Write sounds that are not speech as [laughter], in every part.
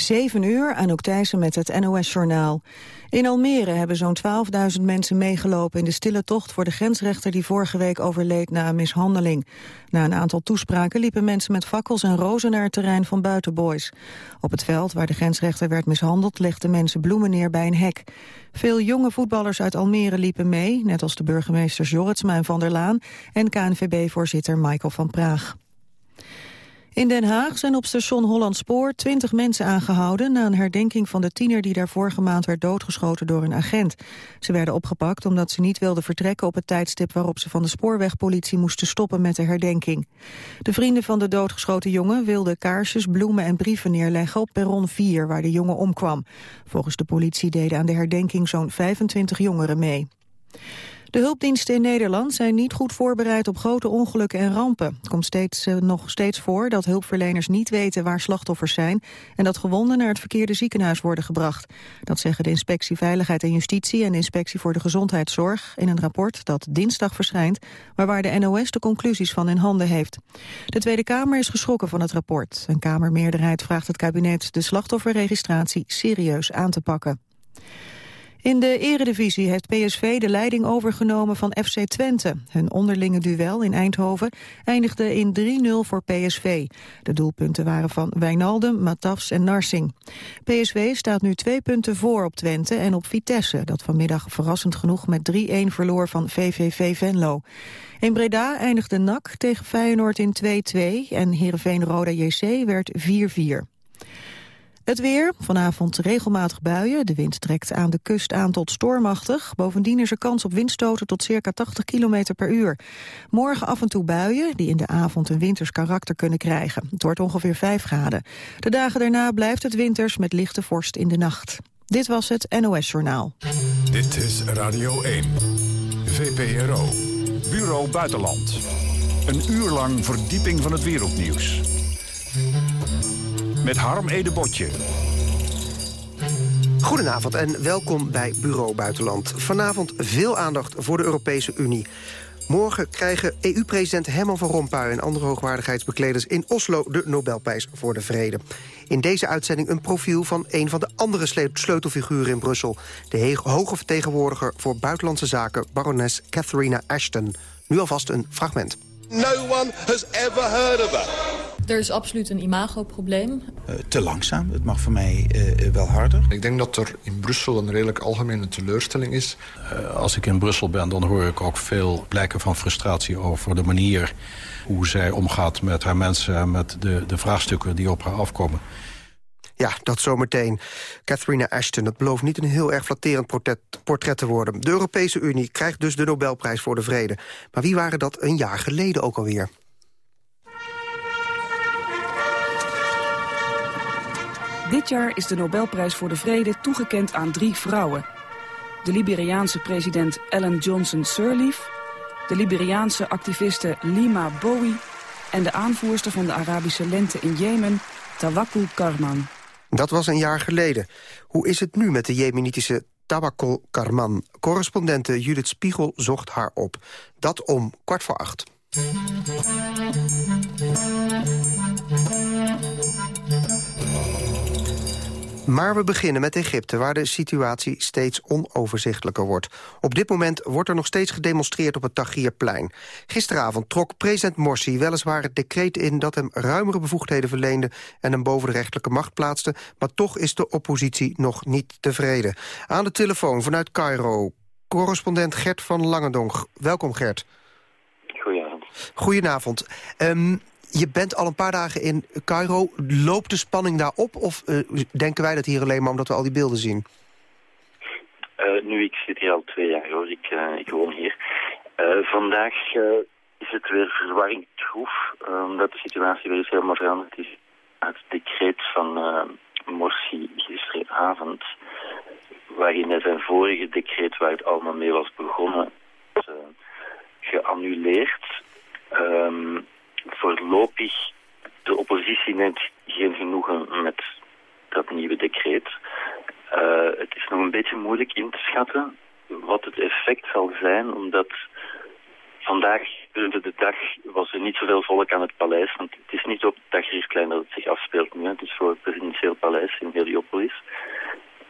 7 uur, Anouk Thijssen met het NOS-journaal. In Almere hebben zo'n 12.000 mensen meegelopen in de stille tocht voor de grensrechter die vorige week overleed na een mishandeling. Na een aantal toespraken liepen mensen met fakkels en rozen naar het terrein van Buitenboys. Op het veld waar de grensrechter werd mishandeld legden mensen bloemen neer bij een hek. Veel jonge voetballers uit Almere liepen mee, net als de burgemeesters Jorritsma en Van der Laan en KNVB-voorzitter Michael van Praag. In Den Haag zijn op station Hollandspoor twintig mensen aangehouden... na een herdenking van de tiener die daar vorige maand werd doodgeschoten door een agent. Ze werden opgepakt omdat ze niet wilden vertrekken op het tijdstip... waarop ze van de spoorwegpolitie moesten stoppen met de herdenking. De vrienden van de doodgeschoten jongen wilden kaarsjes, bloemen en brieven neerleggen... op perron 4, waar de jongen omkwam. Volgens de politie deden aan de herdenking zo'n 25 jongeren mee. De hulpdiensten in Nederland zijn niet goed voorbereid op grote ongelukken en rampen. Het komt steeds, uh, nog steeds voor dat hulpverleners niet weten waar slachtoffers zijn... en dat gewonden naar het verkeerde ziekenhuis worden gebracht. Dat zeggen de Inspectie Veiligheid en Justitie en de Inspectie voor de Gezondheidszorg... in een rapport dat dinsdag verschijnt, maar waar de NOS de conclusies van in handen heeft. De Tweede Kamer is geschrokken van het rapport. Een Kamermeerderheid vraagt het kabinet de slachtofferregistratie serieus aan te pakken. In de eredivisie heeft PSV de leiding overgenomen van FC Twente. Hun onderlinge duel in Eindhoven eindigde in 3-0 voor PSV. De doelpunten waren van Wijnaldum, Matafs en Narsing. PSV staat nu twee punten voor op Twente en op Vitesse... dat vanmiddag verrassend genoeg met 3-1 verloor van VVV Venlo. In Breda eindigde NAC tegen Feyenoord in 2-2 en Heerenveen-Roda JC werd 4-4. Het weer, vanavond regelmatig buien. De wind trekt aan de kust aan tot stormachtig. Bovendien is er kans op windstoten tot circa 80 km per uur. Morgen af en toe buien, die in de avond een winters karakter kunnen krijgen. Het wordt ongeveer 5 graden. De dagen daarna blijft het winters met lichte vorst in de nacht. Dit was het NOS Journaal. Dit is Radio 1. VPRO. Bureau Buitenland. Een uur lang verdieping van het wereldnieuws met Harm Edebotje. Goedenavond en welkom bij Bureau Buitenland. Vanavond veel aandacht voor de Europese Unie. Morgen krijgen EU-president Herman van Rompuy en andere hoogwaardigheidsbekleders in Oslo de Nobelprijs voor de Vrede. In deze uitzending een profiel van een van de andere sleutelfiguren in Brussel. De hoge vertegenwoordiger voor buitenlandse zaken, barones Catherine Ashton. Nu alvast een fragment. No one has ever heard of her. Er is absoluut een imagoprobleem. Uh, te langzaam. Het mag voor mij uh, wel harder. Ik denk dat er in Brussel een redelijk algemene teleurstelling is. Uh, als ik in Brussel ben, dan hoor ik ook veel blijken van frustratie over de manier hoe zij omgaat met haar mensen en met de, de vraagstukken die op haar afkomen. Ja, dat zometeen. Catherine Ashton, het belooft niet een heel erg flatterend portret, te worden. De Europese Unie krijgt dus de Nobelprijs voor de Vrede. Maar wie waren dat een jaar geleden ook alweer? Dit jaar is de Nobelprijs voor de Vrede toegekend aan drie vrouwen. De Liberiaanse president Ellen Johnson Sirleaf... de Liberiaanse activiste Lima Bowie... en de aanvoerster van de Arabische lente in Jemen, Tawakkul Karman. Dat was een jaar geleden. Hoe is het nu met de jemenitische Tawakkul Karman? Correspondente Judith Spiegel zocht haar op. Dat om kwart voor acht. Maar we beginnen met Egypte, waar de situatie steeds onoverzichtelijker wordt. Op dit moment wordt er nog steeds gedemonstreerd op het Tahrirplein. Gisteravond trok president Morsi weliswaar het decreet in... dat hem ruimere bevoegdheden verleende en hem boven de rechterlijke macht plaatste... maar toch is de oppositie nog niet tevreden. Aan de telefoon vanuit Cairo, correspondent Gert van Langendonk. Welkom Gert. Goedenavond. Goedenavond. Um, je bent al een paar dagen in Cairo. Loopt de spanning daar op? Of uh, denken wij dat hier alleen maar omdat we al die beelden zien? Uh, nu, ik zit hier al twee jaar hoor. Ik, uh, ik woon hier. vandaag is het weer verwarring troef. omdat de situatie weer eens helemaal veranderd is. Het decreet van Morsi gisteravond. Waarin hij zijn vorige decreet, waar het allemaal mee was begonnen, geannuleerd. Um, voorlopig, de oppositie neemt geen genoegen met dat nieuwe decreet. Uh, het is nog een beetje moeilijk in te schatten wat het effect zal zijn, omdat vandaag, de dag, was er niet zoveel volk aan het paleis. Want het is niet op het Tahrirplein dat het zich afspeelt nu. Het is voor president presidentieel paleis in Heliopolis.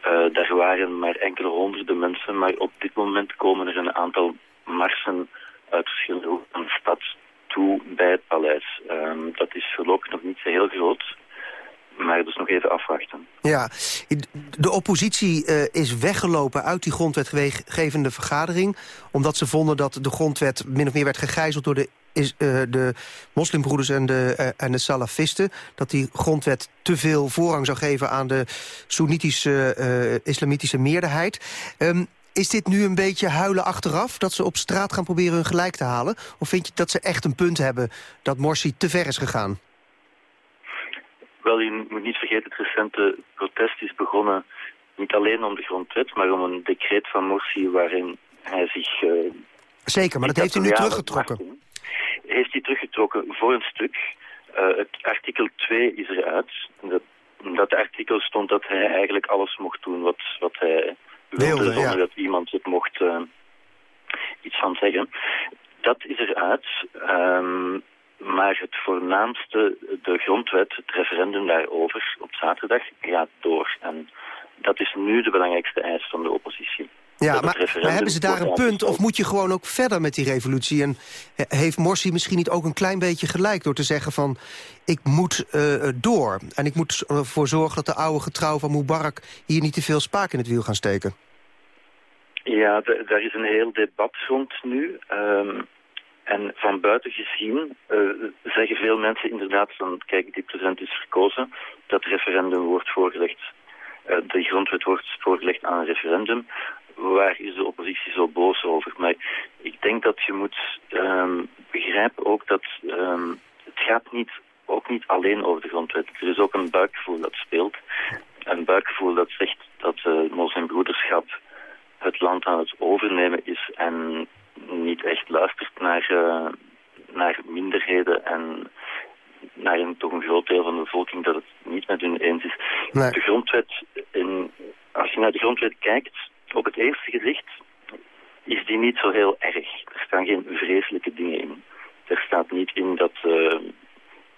Uh, daar waren maar enkele honderden mensen, maar op dit moment komen er een aantal marsen uit verschillende hoeken van de stad toe bij het paleis. Uh, dat is voorlopig nog niet zo heel groot, maar dus nog even afwachten. Ja, de oppositie uh, is weggelopen uit die grondwetgevende vergadering... omdat ze vonden dat de grondwet min of meer werd gegijzeld... door de, is, uh, de moslimbroeders en de, uh, en de salafisten. Dat die grondwet te veel voorrang zou geven aan de Soenitische islamitische meerderheid. Um, is dit nu een beetje huilen achteraf? Dat ze op straat gaan proberen hun gelijk te halen? Of vind je dat ze echt een punt hebben dat Morsi te ver is gegaan? Wel, je moet niet vergeten, het recente protest is begonnen niet alleen om de grondwet, maar om een decreet van Morsi waarin hij zich... Uh, Zeker, maar dat heeft hij nu teruggetrokken. heeft hij teruggetrokken voor een stuk. Uh, het artikel 2 is eruit. Dat, dat artikel stond dat hij eigenlijk alles mocht doen wat, wat hij wilde, zonder dat iemand het mocht uh, iets van zeggen. Dat is eruit. Um, maar het voornaamste, de grondwet, het referendum daarover op zaterdag, gaat door. En dat is nu de belangrijkste eis van de oppositie. Ja, maar, maar, hebben ze daar een punt of moet je gewoon ook verder met die revolutie? En heeft Morsi misschien niet ook een klein beetje gelijk door te zeggen van... ik moet uh, door en ik moet ervoor zorgen dat de oude getrouw van Mubarak... hier niet te veel spaak in het wiel gaan steken? Ja, daar is een heel debat rond nu. Um, en van buiten gezien uh, zeggen veel mensen inderdaad van, kijk, die president is verkozen, dat referendum wordt voorgelegd, uh, de grondwet wordt voorgelegd aan een referendum. Waar is de oppositie zo boos over? Maar ik denk dat je moet um, begrijpen ook dat um, het gaat niet, ook niet alleen over de grondwet. Er is ook een buikgevoel dat speelt. Een buikgevoel dat zegt dat het uh, moslimbroederschap het land aan het overnemen is en niet echt luistert naar, uh, naar minderheden en naar een, toch een groot deel van de bevolking dat het niet met hun eens is. Nee. De grondwet, in, als je naar de grondwet kijkt, op het eerste gezicht is die niet zo heel erg. Er staan geen vreselijke dingen in. Er staat niet in dat uh,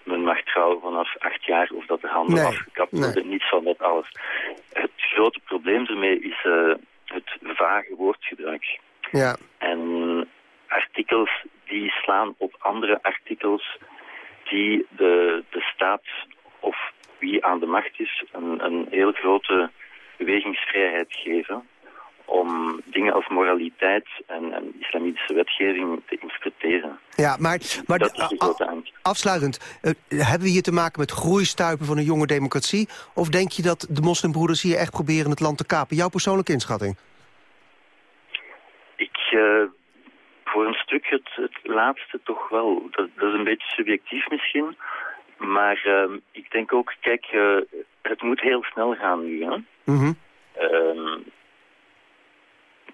men mag trouwen vanaf acht jaar of dat de handen nee. afgekapt worden. Nee. Niet van dat alles. Het grote probleem ermee is uh, het vage woordgebruik. Ja. En artikels die slaan op andere artikels die de, de staat of wie aan de macht is een, een heel grote bewegingsvrijheid geven om dingen als moraliteit en, en, islamitische wetgeving te interpreteren. Ja, maar, maar dat is de afsluitend, uh, hebben we hier te maken met groeistuipen van een jonge democratie? Of denk je dat de moslimbroeders hier echt proberen het land te kapen? Jouw persoonlijke inschatting? Ik, uh, voor een stuk het, het laatste toch wel. Dat, dat, is een beetje subjectief misschien. Maar uh, ik denk ook, kijk, uh, het moet heel snel gaan nu. Hè? Mm -hmm.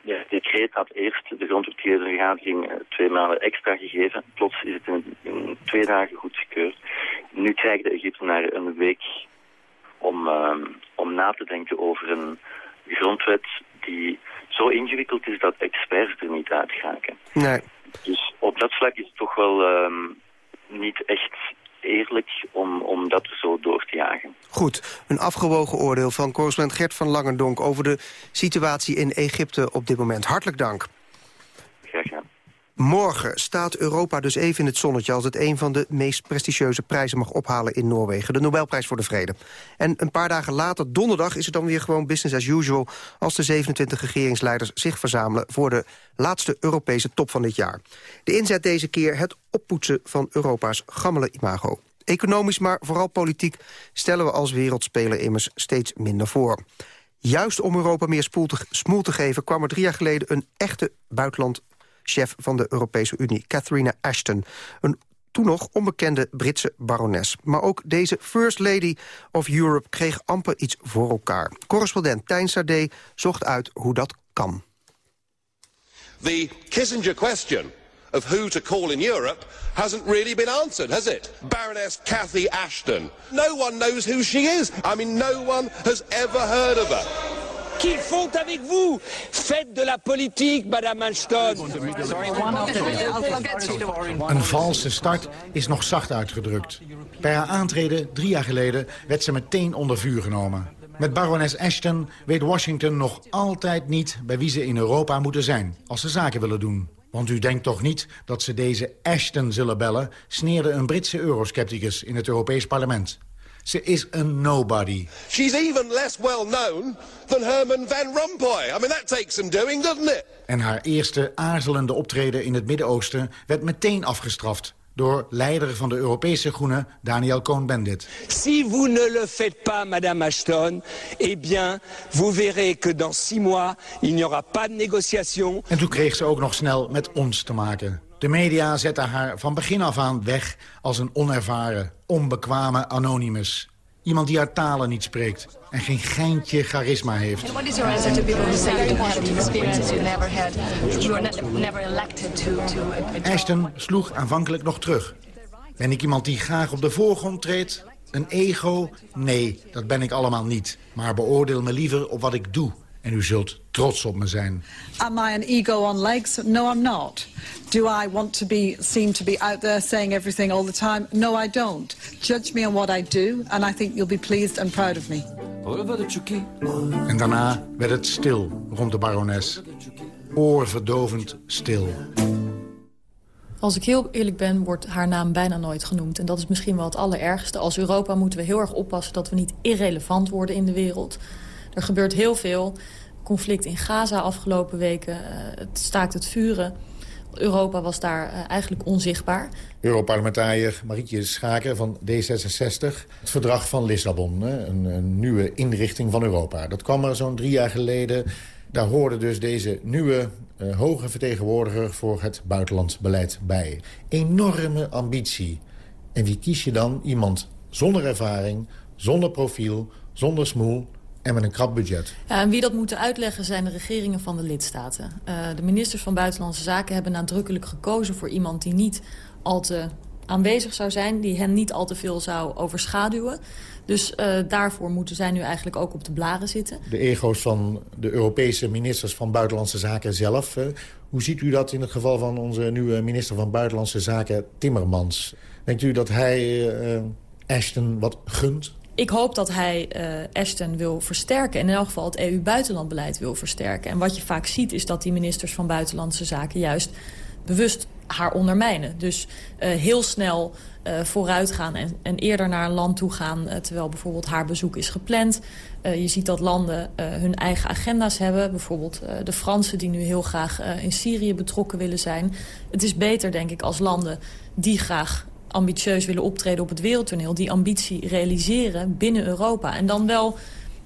Ja, het decreet had eerst de grondwetgevende vergadering twee maanden extra gegeven. Plots is het in, in twee dagen goedgekeurd. Nu krijgen de Egyptenaren een week om, ehm, om na te denken over een grondwet die zo ingewikkeld is dat experts er niet uit geraken. Nee. Dus op dat vlak is het toch wel um, niet echt eerlijk om, om dat zo door te jagen. Goed, een afgewogen oordeel van correspondent Gert van Langendonk... over de situatie in Egypte op dit moment. Hartelijk dank. Morgen staat Europa dus even in het zonnetje... als het een van de meest prestigieuze prijzen mag ophalen in Noorwegen. De Nobelprijs voor de Vrede. En een paar dagen later, donderdag, is het dan weer gewoon business as usual... als de 27 regeringsleiders zich verzamelen... voor de laatste Europese top van dit jaar. De inzet deze keer het oppoetsen van Europa's gammele imago. Economisch, maar vooral politiek stellen we als wereldspeler immers steeds minder voor. Juist om Europa meer smoel te geven kwam er drie jaar geleden een echte buitenland chef van de Europese Unie, Catherine Ashton. Een toen nog onbekende Britse barones. Maar ook deze First Lady of Europe kreeg amper iets voor elkaar. Correspondent Tijn Sade zocht uit hoe dat kan. The Kissinger question of who to call in Europe hasn't really been answered, has it? Baroness Cathy Ashton. No one knows who she is. I mean, no one has ever heard of her. Qu'ils font avec vous. Faites de la politique, Madame Ashton. Een valse start is nog zacht uitgedrukt. Bij haar aantreden drie jaar geleden werd ze meteen onder vuur genomen. Met barones Ashton weet Washington nog altijd niet bij wie ze in Europa moeten zijn... als ze zaken willen doen. Want u denkt toch niet dat ze deze Ashton zullen bellen... sneerde een Britse euroscepticus in het Europees Parlement. Ze is een nobody. She's even less well known than Herman Van Rompuy. I mean, that takes some doing, doesn't it? En haar eerste aarzelende optreden in het Midden-Oosten werd meteen afgestraft door leider van de Europese Groenen, Daniel Cohn-Bendit. Si vous ne le faites pas, Madame Ashton, eh bien, vous verrez que dans six mois, il n'y aura pas de négociation. En toen kreeg ze ook nog snel met ons te maken. De media zetten haar van begin af aan weg als een onervaren, onbekwame anonymous. Iemand die haar talen niet spreekt en geen geintje charisma heeft. And what is your answer to people who say you don't have the experience you never had, you were ne- never elected to, to a, a Ashton sloeg aanvankelijk nog terug. Ben ik iemand die graag op de voorgrond treedt? Een ego? Nee, dat ben ik allemaal niet. Maar beoordeel me liever op wat ik doe. En u zult trots op me zijn. Am I an ego on legs? No, I'm not. Do I want to be seen to be out there saying everything all the time? No, I don't. Judge me on what I do, and I think you'll be pleased and proud of me. En daarna werd het stil rond de barones. Oorverdovend stil. Als ik heel eerlijk ben, wordt haar naam bijna nooit genoemd. En dat is misschien wel het allerergste. Als Europa moeten we heel erg oppassen dat we niet irrelevant worden in de wereld. Er gebeurt heel veel. Conflict in Gaza afgelopen weken. eh, het staakt het vuren. Europa was daar eh, eigenlijk onzichtbaar. Europarlementariër Marietje Schaken van D66. Het verdrag van Lissabon, een, nieuwe inrichting van Europa. Dat kwam er zo'n drie jaar geleden. Daar hoorde dus deze nieuwe eh, hoge vertegenwoordiger voor het buitenlandsbeleid bij. Enorme ambitie. En wie kies je dan? Iemand zonder ervaring, zonder profiel, zonder smoel en met een krap budget. Ja, en wie dat moeten uitleggen zijn de regeringen van de lidstaten. Eh, de ministers van Buitenlandse Zaken hebben nadrukkelijk gekozen voor iemand die niet al te aanwezig zou zijn, die hen niet al te veel zou overschaduwen. Dus eh, daarvoor moeten zij nu eigenlijk ook op de blaren zitten. De ego's van de Europese ministers van Buitenlandse Zaken zelf. eh, Hoe ziet u dat in het geval van onze nieuwe minister van Buitenlandse Zaken, Timmermans? Denkt u dat hij Ashton wat gunt? Ik hoop dat hij eh, Ashton wil versterken. En in elk geval het EU-buitenlandbeleid wil versterken. En wat je vaak ziet is dat die ministers van Buitenlandse Zaken... juist bewust haar ondermijnen. Dus eh, heel snel eh, vooruit gaan en, en eerder naar een land toe gaan... terwijl bijvoorbeeld haar bezoek is gepland. Je ziet dat landen hun eigen agenda's hebben. Bijvoorbeeld de Fransen die nu heel graag in Syrië betrokken willen zijn. Het is beter, denk ik, als landen die graag ambitieus willen optreden op het wereldtoneel... die ambitie realiseren binnen Europa. En dan wel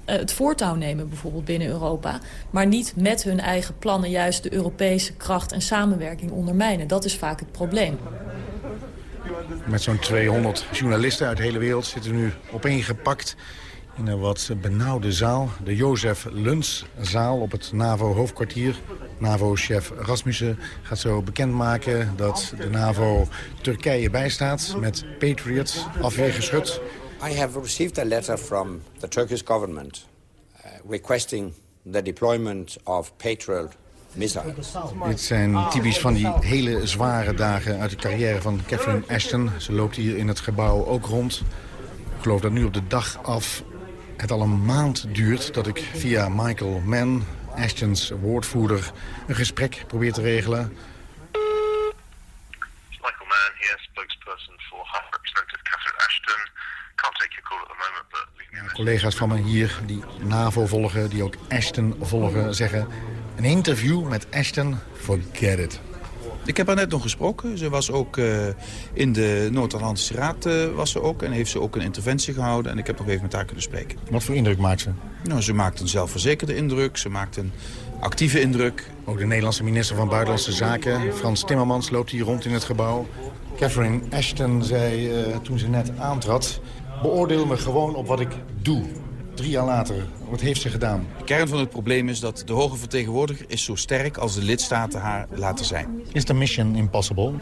eh, het voortouw nemen bijvoorbeeld binnen Europa... maar niet met hun eigen plannen juist de Europese kracht en samenwerking ondermijnen. Dat is vaak het probleem. Met zo'n 200 journalisten uit de hele wereld zitten nu opeengepakt... in een wat benauwde zaal. De Jozef Luns-zaal op het NAVO-hoofdkwartier. NAVO-chef Rasmussen gaat zo bekendmaken dat de NAVO Turkije bijstaat... met Patriots afweergeschut. I have received a letter from the Turkish government uh, requesting the deployment of Patriot missiles. Dit zijn typisch van die hele zware dagen uit de carrière van Catherine Ashton. Ze loopt hier in het gebouw ook rond. Ik geloof dat nu op de dag af het al een maand duurt... dat ik via Michael Mann, Ashtons woordvoerder, een gesprek probeer te regelen. Michael Mann here, spokesperson for High Representative Catherine Ashton. Can't take your call at the moment, but leave me a message. Collega's van me hier die NAVO volgen, die ook Ashton volgen, zeggen... een interview met Ashton, forget it. Ik heb haar net nog gesproken. Ze was ook eh, in de Noord-Atlantische Raad eh, was ze ook, en heeft ze ook een interventie gehouden. En ik heb nog even met haar kunnen spreken. Wat voor indruk maakt ze? Nou, ze maakt een zelfverzekerde indruk. Ze maakt een actieve indruk. Ook de Nederlandse minister van Buitenlandse Zaken, Frans Timmermans, loopt hier rond in het gebouw. Catherine Ashton zei eh, toen ze net aantrad... beoordeel me gewoon op wat ik doe. Drie jaar later, wat heeft ze gedaan? De kern van het probleem is dat de hoge vertegenwoordiger is zo sterk als de lidstaten haar laten zijn. Is de mission impossible?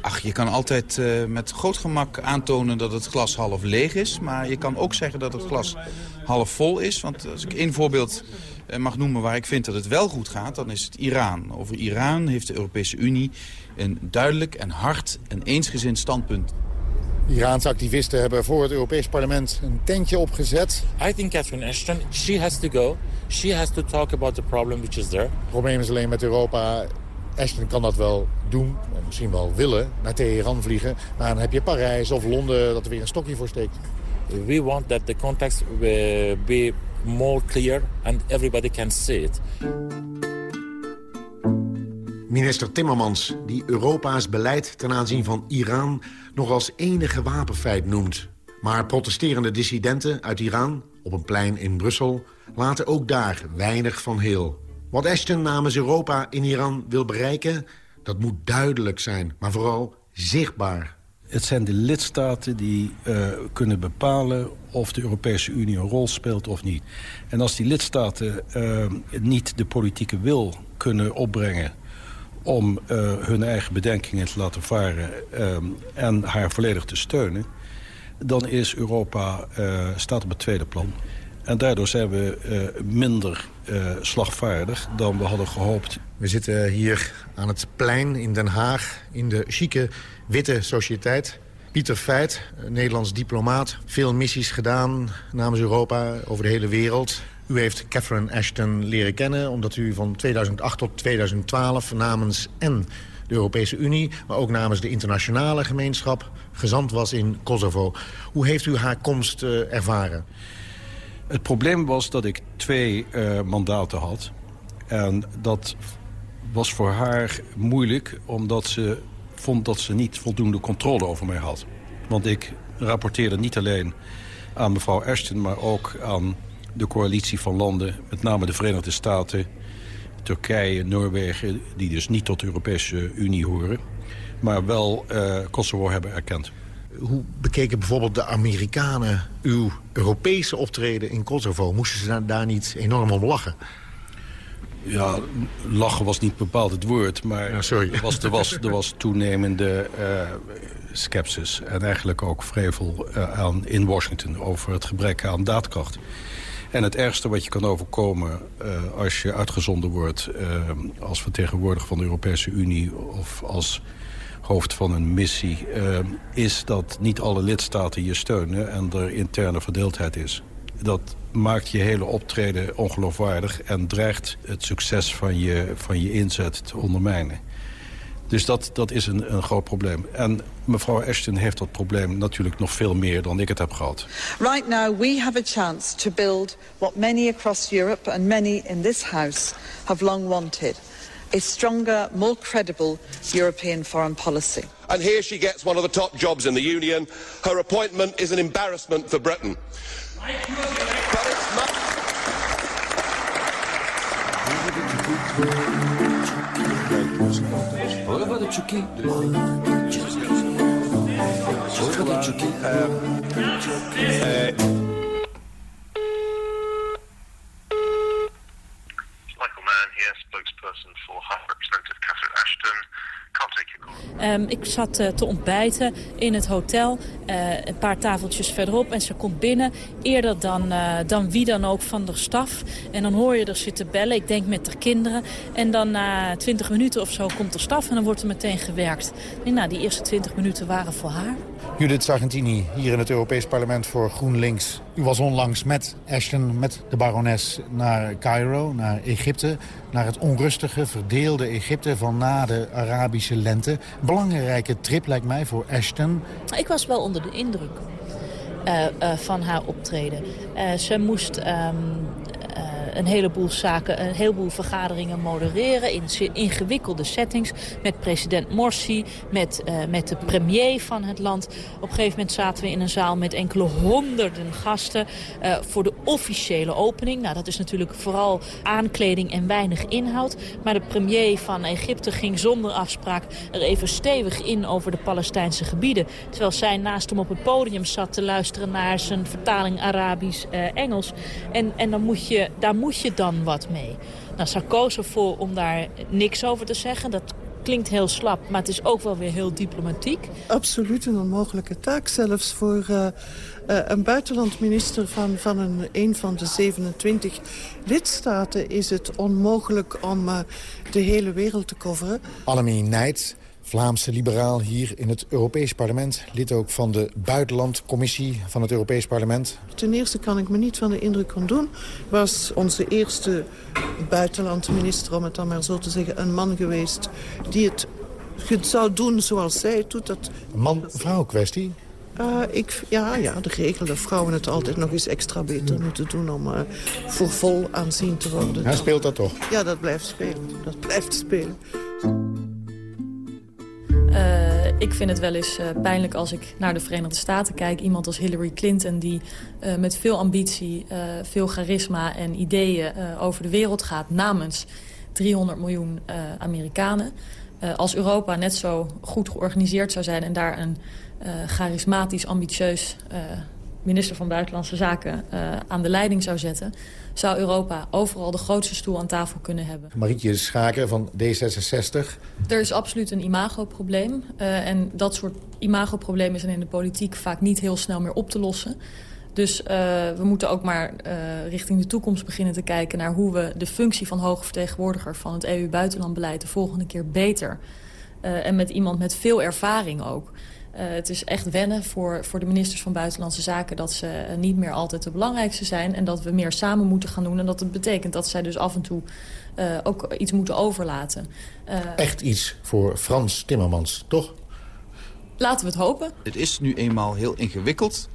Ach, je kan altijd uh, met groot gemak aantonen dat het glas half leeg is. Maar je kan ook zeggen dat het glas half vol is. Want als ik één voorbeeld uh, mag noemen waar ik vind dat het wel goed gaat... dan is het Iran. Over Iran heeft de Europese Unie een duidelijk en hard en eensgezind standpunt. Iraanse activisten hebben voor het Europees Parlement een tentje opgezet. I think Catherine Ashton, she has to go. She has to talk about the problem which is there. Het probleem is alleen met Europa. Ashton kan dat wel doen, misschien wel willen, naar Teheran vliegen. Maar dan heb je Parijs of Londen dat er weer een stokje voor steekt. We want that the context will be more clear and everybody can see it. Minister Timmermans, die Europa's beleid ten aanzien van Iran nog als enige wapenfeit noemt. Maar protesterende dissidenten uit Iran, op een plein in Brussel... laten ook daar weinig van heel. Wat Ashton namens Europa in Iran wil bereiken... dat moet duidelijk zijn, maar vooral zichtbaar. Het zijn de lidstaten die uh, kunnen bepalen of de Europese Unie een rol speelt of niet. En als die lidstaten uh, niet de politieke wil kunnen opbrengen om uh, hun eigen bedenkingen te laten varen uh, en haar volledig te steunen... dan is Europa uh, staat op het tweede plan. En daardoor zijn we minder slagvaardig dan we hadden gehoopt. We zitten hier aan het plein in Den Haag in de chique witte sociëteit. Pieter Feit, Nederlands diplomaat. Veel missies gedaan namens Europa over de hele wereld. U heeft Catherine Ashton leren kennen omdat u van 2008 tot 2012 namens en de Europese Unie... maar ook namens de internationale gemeenschap gezant was in Kosovo. Hoe heeft u haar komst uh, ervaren? Het probleem was dat ik twee uh, mandaten had. En dat was voor haar moeilijk omdat ze vond dat ze niet voldoende controle over mij had. Want ik rapporteerde niet alleen aan mevrouw Ashton... maar ook aan de coalitie van landen, met name de Verenigde Staten... Turkije, Noorwegen, die dus niet tot de Europese Unie horen... maar wel uh, Kosovo hebben erkend. Hoe bekeken bijvoorbeeld de Amerikanen uw Europese optreden in Kosovo? Moesten ze daar niet enorm om lachen? Ja, lachen was niet bepaald het woord, maar ja, sorry. Er, was, er, was, er was toenemende uh, skepsis en eigenlijk ook vrevel uh, aan, in Washington over het gebrek aan daadkracht. En het ergste wat je kan overkomen uh, als je uitgezonden wordt... Uh, als vertegenwoordiger van de Europese Unie of als hoofd van een missie... Uh, is dat niet alle lidstaten je steunen en er interne verdeeldheid is. Dat maakt je hele optreden ongeloofwaardig... en dreigt het succes van je, van je inzet te ondermijnen. Dus dat, dat is een, een groot probleem. En mevrouw Ashton heeft dat probleem natuurlijk nog veel meer dan ik het heb gehad. Right now we have a chance to build what many across Europe and many in this house have long wanted. A stronger, more credible European foreign policy. And here she gets one of the top jobs in the Union. Her appointment is an embarrassment for Britain. But it's not... Çuki. Orada Çuki. Michael Mann here, spokesperson for High Representative Catherine Ashton. Um, ik zat uh, te ontbijten in het hotel, uh, een paar tafeltjes verderop. En ze komt binnen, eerder dan, uh, dan wie dan ook van de staf. En dan hoor je er zitten bellen, ik denk met de kinderen. En dan na twintig minuten of zo komt de staf en dan wordt er meteen gewerkt. En nou, die eerste twintig minuten waren voor haar. Judith Sargentini, hier in het Europees Parlement voor GroenLinks. U was onlangs met Ashton, met de barones, naar Cairo, naar Egypte. Naar het onrustige, verdeelde Egypte van na de Arabische lente. Belangrijke trip lijkt mij voor Ashton. Ik was wel onder de indruk uh, uh, van haar optreden. Uh, ze moest um, een heleboel zaken, een heleboel vergaderingen modereren in ingewikkelde settings. Met president Morsi, met, uh, met de premier van het land. Op een gegeven moment zaten we in een zaal met enkele honderden gasten uh, voor de officiële opening. Nou, dat is natuurlijk vooral aankleding en weinig inhoud. Maar de premier van Egypte ging zonder afspraak er even stevig in over de Palestijnse gebieden. Terwijl zij naast hem op het podium zat te luisteren naar zijn vertaling Arabisch-Engels. en, en dan moet je, daar moet je dan wat mee. Nou, koos ervoor om daar niks over te zeggen. Dat klinkt heel slap, maar het is ook wel weer heel diplomatiek. Absoluut een onmogelijke taak zelfs voor uh, uh, een buitenlandminister van, van een, een van de 27 lidstaten... is het onmogelijk om uh, de hele wereld te coveren. Annemie Nijt, Vlaamse liberaal hier in het Europees Parlement. Lid ook van de Buitenlandcommissie van het Europees Parlement. Ten eerste kan ik me niet van de indruk doen. Was onze eerste buitenlandminister, om het dan maar zo te zeggen, een man geweest... die het, zou doen zoals zij het doet. Dat, man-vrouw kwestie? Uh, ik, ja, ja, de regel dat vrouwen het altijd nog eens extra beter moeten doen... om uh, voor vol aanzien te worden. Hij speelt dat toch? Ja, dat blijft spelen. Dat blijft spelen. Uh, ik vind het wel eens uh, pijnlijk als ik naar de Verenigde Staten kijk. Iemand als Hillary Clinton die uh, met veel ambitie, veel charisma en ideeën over de wereld gaat... namens 300 miljoen Amerikanen. als Europa net zo goed georganiseerd zou zijn en daar een charismatisch, ambitieus minister van Buitenlandse Zaken aan de leiding zou zetten zou Europa overal de grootste stoel aan tafel kunnen hebben. Marietje Schaker van D66. Er is absoluut een imagoprobleem. Uh, en dat soort imagoproblemen zijn in de politiek vaak niet heel snel meer op te lossen. Dus uh, we moeten ook maar uh, richting de toekomst beginnen te kijken... naar hoe we de functie van hoge vertegenwoordiger van het EU-buitenlandbeleid... de volgende keer beter en met iemand met veel ervaring ook... Uh, het is echt wennen voor, voor de ministers van Buitenlandse Zaken... dat ze uh, niet meer altijd de belangrijkste zijn... en dat we meer samen moeten gaan doen. En dat het betekent dat zij dus af en toe uh, ook iets moeten overlaten. echt iets voor Frans Timmermans, toch? Laten we het hopen. Het is nu eenmaal heel ingewikkeld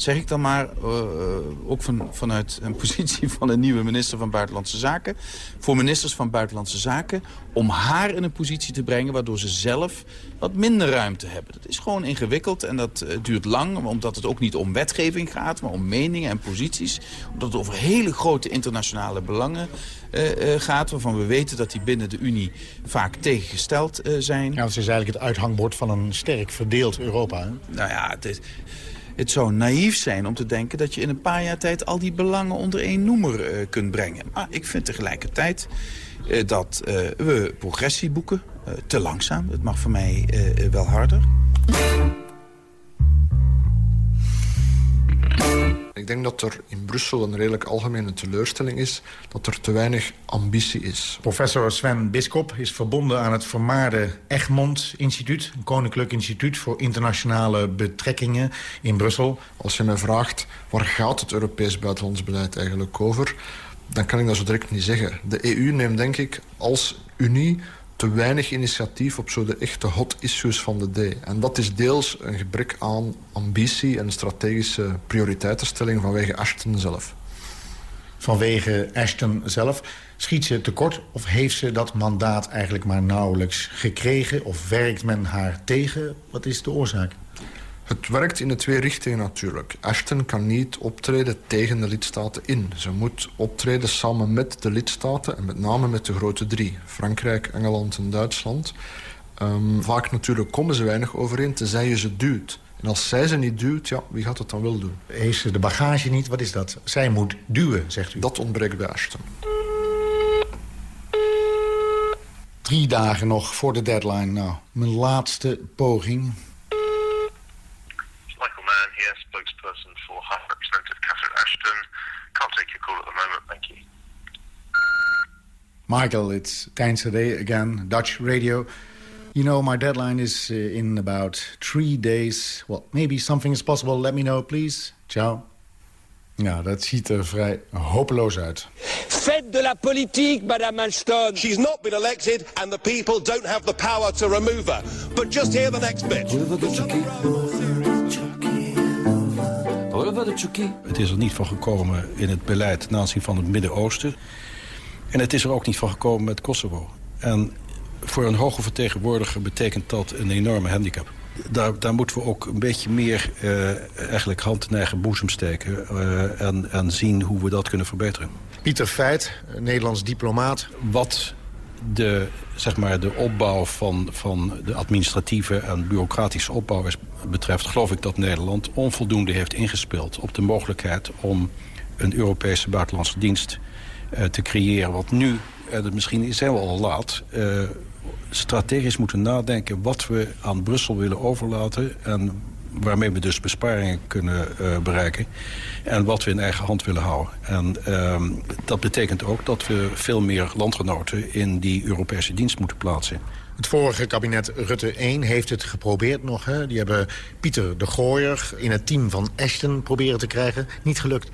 zeg ik dan maar, uh, ook van, vanuit een [laughs] positie van een nieuwe minister van Buitenlandse Zaken... voor ministers van Buitenlandse Zaken, om haar in een positie te brengen... waardoor ze zelf wat minder ruimte hebben. Dat is gewoon ingewikkeld en dat uh, duurt lang, omdat het ook niet om wetgeving gaat... maar om meningen en posities, omdat het over hele grote internationale belangen uh, gaat... waarvan we weten dat die binnen de Unie vaak tegengesteld zijn. Ja, dat is eigenlijk het uithangbord van een sterk verdeeld Europa. Hè? Nou ja, het is... Het zou naïef zijn om te denken dat je in een paar jaar tijd al die belangen onder één noemer uh, kunt brengen. Maar ik vind tegelijkertijd uh, dat uh, we progressie boeken. te langzaam. Het mag voor mij wel harder. Ik denk dat er in Brussel een redelijk algemene teleurstelling is... dat er te weinig ambitie is. Professor Sven Biskop is verbonden aan het vermaarde Egmond Instituut... een koninklijk instituut voor internationale betrekkingen in Brussel. Als je mij vraagt, waar gaat het Europees buitenlands beleid eigenlijk over... dan kan ik dat zo direct niet zeggen. De EU neemt denk ik als Unie te weinig initiatief op zo de echte hot issues van de day. En dat is deels een gebrek aan ambitie en strategische prioriteitenstelling vanwege Ashton zelf. Vanwege Ashton zelf schiet ze tekort of heeft ze dat mandaat eigenlijk maar nauwelijks gekregen... of werkt men haar tegen? Wat is de oorzaak? Het werkt in de twee richtingen natuurlijk. Ashton kan niet optreden tegen de lidstaten in. Ze moet optreden samen met de lidstaten en met name met de grote drie. Frankrijk, Engeland en Duitsland. Um, vaak natuurlijk komen ze weinig overeen, tenzij je ze duwt. En als zij ze niet duwt, ja, wie gaat het dan wel doen? Heeft ze de bagage niet? Wat is dat? Zij moet duwen, zegt u. Dat ontbreekt bij Ashton. Drie dagen nog voor de deadline. Nou, mijn laatste poging. Here, spokesperson for High Representative Catherine Ashton. Can't take your call at the moment, thank you. Michael, it's Day again, Dutch radio. You know, my deadline is uh, in about three days. Well, maybe something is possible. Let me know, please. Ciao. Ja, dat ziet er vrij hopeloos uit. Faites de la politique, Madame Ashton. She's not been elected and the people don't have the power to remove her. But just hear the next bit. Het is er niet van gekomen in het beleid ten aanzien van het Midden-Oosten. En het is er ook niet van gekomen met Kosovo. En voor een hoge vertegenwoordiger betekent dat een enorme handicap. Daar, daar moeten we ook een beetje meer uh, eigenlijk hand in eigen boezem steken... Uh, en, en zien hoe we dat kunnen verbeteren. Pieter Feit, Nederlands diplomaat. Wat de, zeg maar, de opbouw van, van de administratieve en bureaucratische opbouw is, betreft... geloof ik dat Nederland onvoldoende heeft ingespeeld op de mogelijkheid... om een Europese buitenlandse dienst uh, te creëren. Want nu, uh, misschien zijn we al laat... Uh, strategisch moeten nadenken wat we aan Brussel willen overlaten... en waarmee we dus besparingen kunnen uh, bereiken. En wat we in eigen hand willen houden. En uh, dat betekent ook dat we veel meer landgenoten in die Europese dienst moeten plaatsen. Het vorige kabinet Rutte 1 heeft het geprobeerd nog. Hè? Die hebben Pieter de Gooier in het team van Ashton proberen te krijgen. Niet gelukt.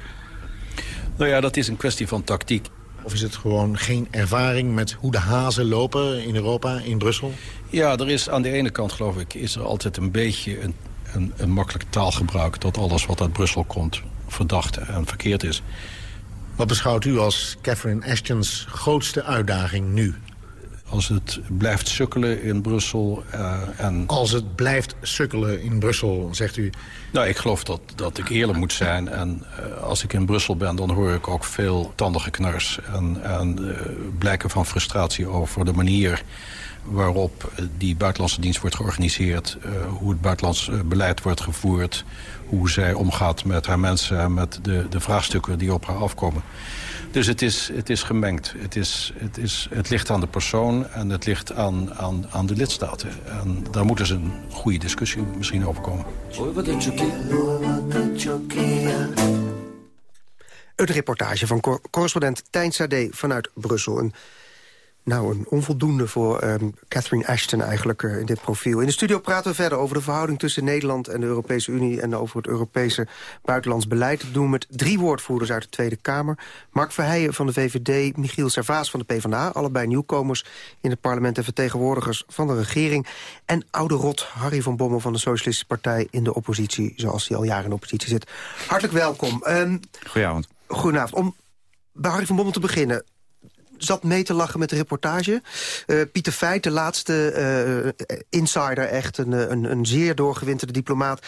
Nou ja, dat is een kwestie van tactiek. Of is het gewoon geen ervaring met hoe de hazen lopen in Europa, in Brussel? Ja, er is aan de ene kant, geloof ik, is er altijd een beetje een een, een makkelijk taalgebruik... dat alles wat uit Brussel komt verdacht en verkeerd is. Wat beschouwt u als Catherine Ashton's grootste uitdaging nu? Als het blijft sukkelen in Brussel uh, en... Als het blijft sukkelen in Brussel, zegt u? Nou, ik geloof dat, dat ik eerlijk moet zijn. En uh, als ik in Brussel ben, dan hoor ik ook veel tandige knars... en, en uh, blijken van frustratie over de manier waarop die buitenlandse dienst wordt georganiseerd... Uh, hoe het buitenlands beleid wordt gevoerd... hoe zij omgaat met haar mensen en met de, de vraagstukken die op haar afkomen. Dus het is, het is gemengd. Het, is, het, is, het ligt aan de persoon en het ligt aan, aan, aan de lidstaten. En daar moeten ze een goede discussie misschien over komen. Een reportage van correspondent Tijn Sade vanuit Brussel. Een nou, een onvoldoende voor um, Catherine Ashton eigenlijk uh, in dit profiel. In de studio praten we verder over de verhouding tussen Nederland en de Europese Unie... en over het Europese buitenlands beleid. Dat doen we met drie woordvoerders uit de Tweede Kamer. Mark Verheijen van de VVD, Michiel Servaas van de PvdA... allebei nieuwkomers in het parlement en vertegenwoordigers van de regering... en oude rot Harry van Bommel van de Socialistische Partij in de oppositie... zoals hij al jaren in de oppositie zit. Hartelijk welkom. Um, Goedenavond. Goedenavond. Om bij Harry van Bommel te beginnen zat mee te lachen met de reportage. Uh, Pieter Feit, de laatste uh, insider, echt een, een, een zeer doorgewinterde diplomaat...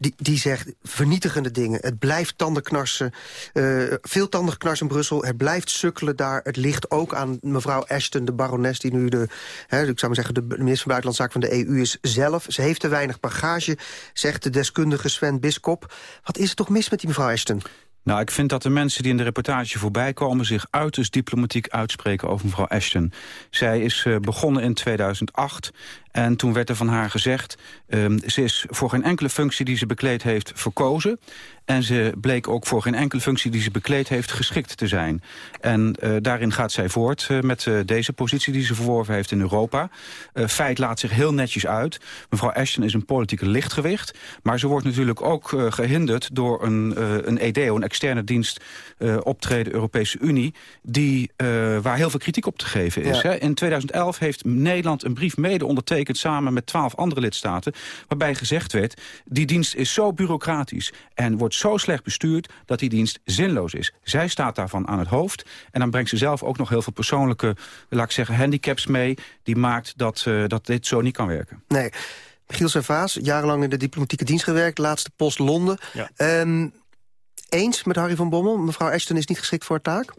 Die, die zegt vernietigende dingen. Het blijft tandenknarsen. Uh, veel tandenknars in Brussel. Het blijft sukkelen daar. Het ligt ook aan mevrouw Ashton, de barones... die nu de, hè, ik zou maar zeggen, de minister van Buitenlandse Zaken van de EU is zelf. Ze heeft te weinig bagage, zegt de deskundige Sven Biskop. Wat is er toch mis met die mevrouw Ashton? Nou, ik vind dat de mensen die in de reportage voorbij komen... zich uiterst diplomatiek uitspreken over mevrouw Ashton. Zij is uh, begonnen in 2008 en toen werd er van haar gezegd... Um, ze is voor geen enkele functie die ze bekleed heeft verkozen. En ze bleek ook voor geen enkele functie die ze bekleed heeft geschikt te zijn. En uh, daarin gaat zij voort uh, met uh, deze positie die ze verworven heeft in Europa. feit laat zich heel netjes uit. Mevrouw Ashton is een politieke lichtgewicht. Maar ze wordt natuurlijk ook gehinderd door een, een EDO, een externe dienst optreden Europese Unie... Die, waar heel veel kritiek op te geven is. Ja. Hè? In 2011 heeft Nederland een brief mede ondertekend samen met twaalf andere lidstaten... waarbij gezegd werd, die dienst is zo bureaucratisch... en wordt zo slecht bestuurd dat die dienst zinloos is. Zij staat daarvan aan het hoofd. En dan brengt ze zelf ook nog heel veel persoonlijke, laat ik zeggen, handicaps mee... die maakt dat, uh, dat dit zo niet kan werken. Nee. Giel Servaas, jarenlang in de diplomatieke dienst gewerkt... laatste post Londen. Ja. Um, eens met Harry van Bommel, mevrouw Ashton is niet geschikt voor haar taak?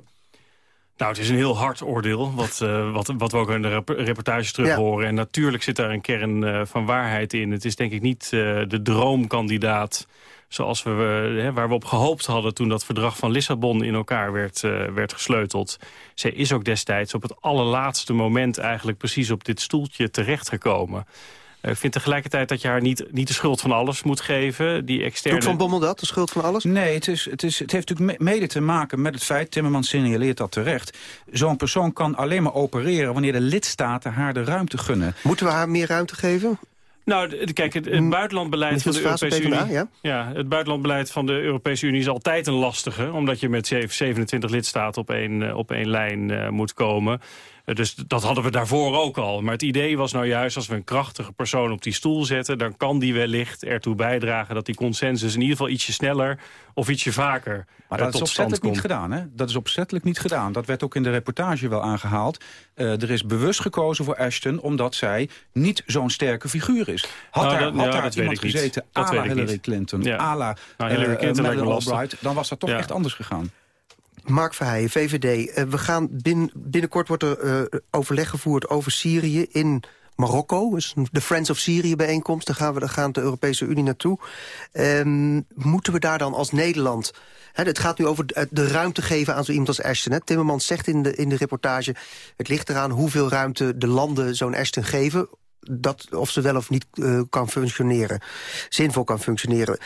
Nou, het is een heel hard oordeel, wat, uh, wat, wat we ook in de reportages terug ja. horen. En natuurlijk zit daar een kern uh, van waarheid in. Het is denk ik niet uh, de droomkandidaat zoals we, hè, waar we op gehoopt hadden... toen dat verdrag van Lissabon in elkaar werd, werd gesleuteld. Zij is ook destijds op het allerlaatste moment... eigenlijk precies op dit stoeltje terechtgekomen. Ik vind tegelijkertijd dat je haar niet, niet de schuld van alles moet geven. Die externe... Doet Van Bommel dat, de schuld van alles? Nee, het, is, het, is, het heeft natuurlijk mede te maken met het feit... Timmermans signaleert dat terecht. Zo'n persoon kan alleen maar opereren... wanneer de lidstaten haar de ruimte gunnen. Moeten we haar meer ruimte geven? Nou, kijk, het, het buitenlandbeleid van de Europese Unie... Ja? ja? het buitenlandbeleid van de Europese Unie is altijd een lastige... omdat je met 27 lidstaten op één, op één lijn uh, moet komen... dus dat hadden we daarvoor ook al. Maar het idee was nou juist, als we een krachtige persoon op die stoel zetten... dan kan die wellicht ertoe bijdragen dat die consensus in ieder geval ietsje sneller of ietsje vaker Maar dat uh, is opzettelijk niet gedaan, hè? Dat is opzettelijk niet gedaan. Dat werd ook in de reportage wel aangehaald. Uh, er is bewust gekozen voor Ashton omdat zij niet zo'n sterke figuur is. Had Nou, daar, dat- had daar dat iemand gezeten, Dat à la Hillary niet. Clinton, Ja. à la Nou, Hillary eh, Clinton. Albright... dan was dat toch Ja. echt anders gegaan. Mark Verheijen, VVD. Eh, we gaan bin- binnenkort wordt er eh, overleg gevoerd over Syrië in Marokko. Dus de Friends of Syrië bijeenkomst. Daar gaan we daar gaat de Europese Unie naartoe. Ehm, moeten we daar dan als Nederland... Het gaat nu over de, ruimte geven aan zo iemand als Ashton. Timmermans zegt in de, in de reportage... het ligt eraan hoeveel ruimte de landen zo'n Ashton geven... Dat, of ze wel of niet eh, kan functioneren. Zinvol kan functioneren.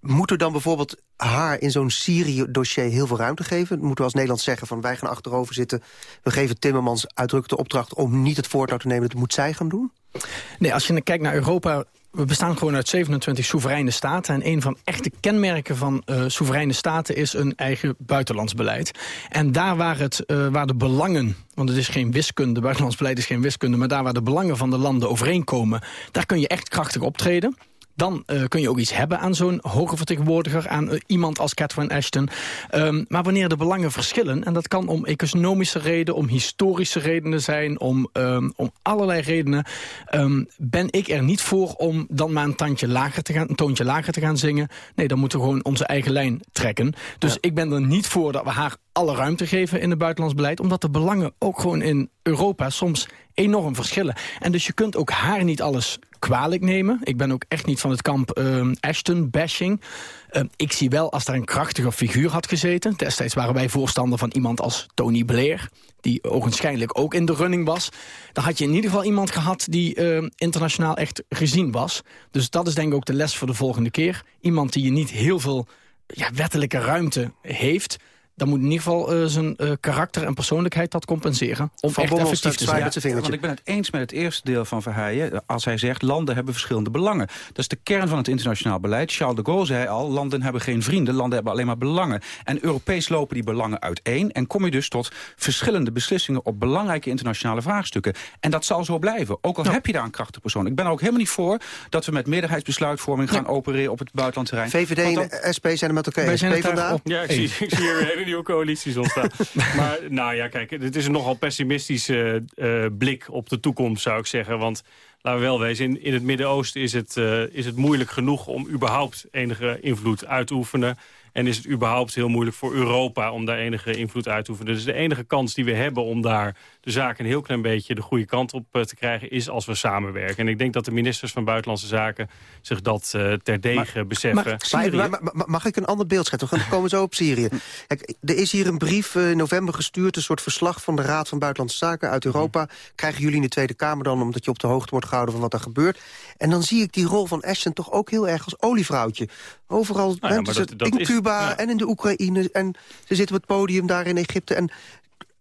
Moeten we dan bijvoorbeeld haar in zo'n Syrië-dossier heel veel ruimte geven? Moeten we als Nederland zeggen van wij gaan achterover zitten... we geven Timmermans uitdrukkelijk de opdracht om niet het voortouw te nemen... dat moet zij gaan doen? Nee, als je kijkt naar Europa... We bestaan gewoon uit 27 soevereine staten. En een van echte kenmerken van uh, soevereine staten is een eigen buitenlands beleid. En daar waar, het, uh, waar de belangen, want het is geen wiskunde, buitenlands beleid is geen wiskunde... maar daar waar de belangen van de landen overeenkomen, daar kun je echt krachtig optreden dan uh, kun je ook iets hebben aan zo'n hoge vertegenwoordiger... aan uh, iemand als Catherine Ashton. Um, maar wanneer de belangen verschillen... en dat kan om economische redenen, om historische redenen zijn... om, um, om allerlei redenen... Um, ben ik er niet voor om dan maar een, tandje lager te gaan, een toontje lager te gaan zingen. Nee, dan moeten we gewoon onze eigen lijn trekken. Dus ja. ik ben er niet voor dat we haar alle ruimte geven in het buitenlands beleid... omdat de belangen ook gewoon in Europa soms enorm verschillen. En dus je kunt ook haar niet alles kwalijk nemen. Ik ben ook echt niet van het kamp uh, Ashton-bashing. Uh, ik zie wel, als er een krachtige figuur had gezeten... destijds waren wij voorstander van iemand als Tony Blair... die ogenschijnlijk ook in de running was... dan had je in ieder geval iemand gehad die uh, internationaal echt gezien was. Dus dat is denk ik ook de les voor de volgende keer. Iemand die je niet heel veel ja, wettelijke ruimte heeft dan moet in ieder geval uh, zijn uh, karakter en persoonlijkheid dat compenseren. Om van echt Bommel effectief te zijn. Ja, want ik ben het eens met het eerste deel van Verheijen. Als hij zegt, landen hebben verschillende belangen. Dat is de kern van het internationaal beleid. Charles de Gaulle zei al, landen hebben geen vrienden. Landen hebben alleen maar belangen. En Europees lopen die belangen uiteen. En kom je dus tot verschillende beslissingen... op belangrijke internationale vraagstukken. En dat zal zo blijven. Ook al ja. heb je daar een krachtige persoon. Ik ben er ook helemaal niet voor dat we met meerderheidsbesluitvorming... gaan ja. opereren op het buitenlandterrein. VVD dan, en SP zijn er met elkaar eens. vandaag. Ja, ik zie, ik zie hier nieuwe coalities ontstaan. [laughs] maar nou ja, kijk, dit is een nogal pessimistische uh, blik op de toekomst, zou ik zeggen. Want laten we wel wezen, in, in het Midden-Oosten is, het, uh, is het moeilijk genoeg... om überhaupt enige invloed uit te oefenen. En is het überhaupt heel moeilijk voor Europa om daar enige invloed uit te oefenen. Dus de enige kans die we hebben om daar de zaak een heel klein beetje de goede kant op uh, te krijgen... is als we samenwerken. En ik denk dat de ministers van Buitenlandse Zaken zich dat uh, terdege maar, beseffen. Maar, maar, mag ik een ander beeld schetsen? We komen zo op Syrië. [laughs] Kijk, er is hier een brief uh, in november gestuurd... een soort verslag van de Raad van Buitenlandse Zaken uit Europa. Krijgen jullie in de Tweede Kamer dan... omdat je op de hoogte wordt gehouden van wat er gebeurt. En dan zie ik die rol van Ashton toch ook heel erg als olievrouwtje. Overal nou ja, mensen dat, dat in is, Cuba ja. en in de Oekraïne. En ze zitten op het podium daar in Egypte. En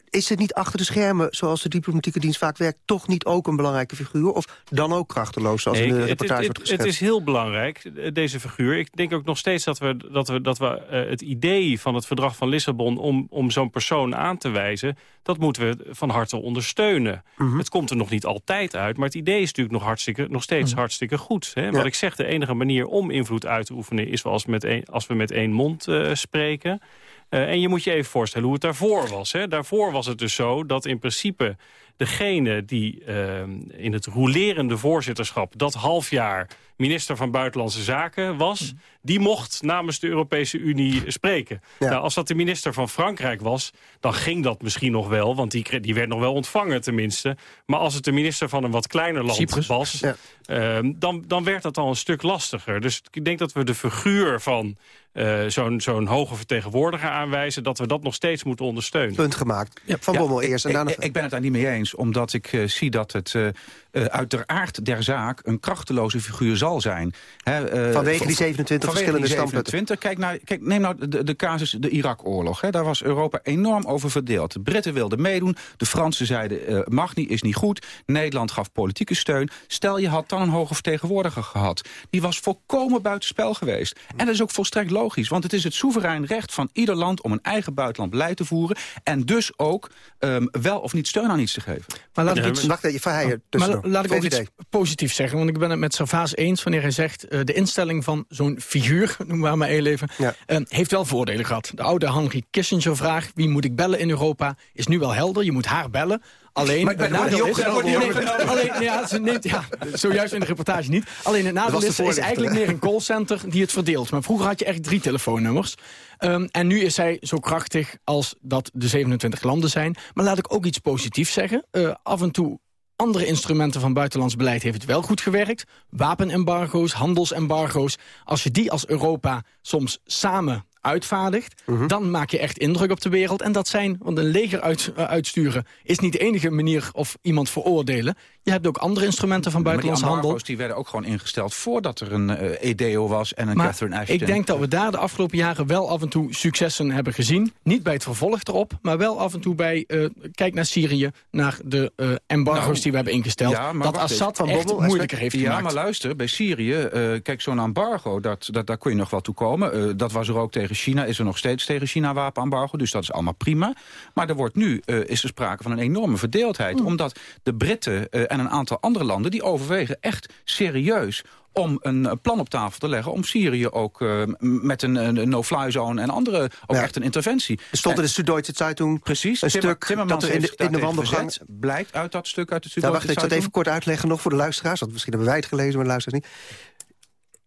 is het niet achter de schermen, zoals de diplomatieke dienst vaak werkt... toch niet ook een belangrijke figuur? Of dan ook krachteloos, zoals nee, in de reportage het, wordt geschetst? het is heel belangrijk, deze figuur. Ik denk ook nog steeds dat we, dat we, dat we uh, het idee van het verdrag van Lissabon... om, om zo'n persoon aan te wijzen, dat moeten we van harte ondersteunen. Mm -hmm. Het komt er nog niet altijd uit, maar het idee is natuurlijk nog, hartstikke, nog steeds mm -hmm. hartstikke goed. Hè? Ja. Wat ik zeg, de enige manier om invloed uit te oefenen... is als, met een, als we met één mond uh, spreken... Uh, en je moet je even voorstellen hoe het daarvoor was. Hè? Daarvoor was het dus zo dat in principe degene die uh, in het rolerende voorzitterschap... dat half jaar minister van Buitenlandse Zaken was... die mocht namens de Europese Unie spreken. Ja. Nou, als dat de minister van Frankrijk was, dan ging dat misschien nog wel... want die, die werd nog wel ontvangen tenminste. Maar als het de minister van een wat kleiner land Cyprus. was... Ja. Uh, dan, dan werd dat al een stuk lastiger. Dus ik denk dat we de figuur van uh, zo'n zo'n hoge vertegenwoordiger aanwijzen... dat we dat nog steeds moeten ondersteunen. Punt gemaakt. Ja. Van Bommel eerst. En daarna... ik, ik ben het daar niet mee eens. eens. Omdat ik uh, zie dat het uh, uh, uit de aard der zaak een krachteloze figuur zal zijn. He, vanwege die 27 verschillende standpunten. Kijk, naar, kijk, neem nou de, de casus de Irak-oorlog. Daar was Europa enorm over verdeeld. De Britten wilden meedoen. De Fransen zeiden mag niet, is niet goed. Nederland gaf politieke steun. Stel je had dan een hoge vertegenwoordiger gehad. Die was volkomen buitenspel geweest. En dat is ook volstrekt logisch. Want het is het soeverein recht van ieder land om een eigen buitenland beleid te voeren. En dus ook um, wel of niet steun aan iets te geven. Maar laat ik iets, Wacht even, Verheijen, laat ik ook iets positiefs zeggen. Want ik ben het met Servaas eens wanneer hij zegt... Uh, de instelling van zo'n figuur, [laughs] noem maar maar even... Ja. Uh, heeft wel voordelen gehad. De oude Henry Kissinger-vraag... wie moet ik bellen in Europa, is nu wel helder. Je moet haar bellen. Alleen maar het nadeel is... alleen, ja, ze neemt, ja, zojuist in de reportage niet. Alleen het nadeel is, is eigenlijk meer een callcenter die het verdeelt. Maar vroeger had je echt drie telefoonnummers. Um, en nu is zij zo krachtig als dat de 27 landen zijn. Maar laat ik ook iets positiefs zeggen. Uh, af en toe andere instrumenten van buitenlands beleid heeft het wel goed gewerkt. Wapenembargo's, handelsembargo's. Als je die als Europa soms samen uitvaardigt... Mhm. dan maak je echt indruk op de wereld. En dat zijn, want een leger uit, uh, uitsturen... is niet de enige manier of iemand veroordelen. Je hebt ook andere instrumenten van buitenlandse handel. die werden ook gewoon ingesteld voordat er een uh, EDO was en een maar Catherine Ashton. ik denk dat we daar de afgelopen jaren wel af en toe successen hebben gezien. Niet bij het vervolg erop, maar wel af en toe bij... Uh, kijk naar Syrië, naar de uh, embargo's nou, die we hebben ingesteld. Ja, dat Assad van echt Bobbel, moeilijker heeft ja, gemaakt. Ja, maar luister, bij Syrië, kijk zo'n embargo, dat, dat, daar kun je nog wel toe komen. dat was er ook tegen China, is er nog steeds tegen China wapenembargo. Dus dat is allemaal prima. Maar er wordt nu, is er sprake van een enorme verdeeldheid. Hmm. Omdat de Britten en een aantal andere landen... die overwegen echt serieus om een plan op tafel te leggen... om Syrië ook uh, met een, een no-fly zone en andere... ook echt een interventie. Er stond in de Süddeutsche Zeitung Precies, een stuk dat er in de, in de wandelgang... Blijkt uit dat stuk uit de Süddeutsche ja, wacht, Ik zal het even kort uitleggen nog voor de luisteraars. Want misschien hebben wij het gelezen, maar de luisteraars niet.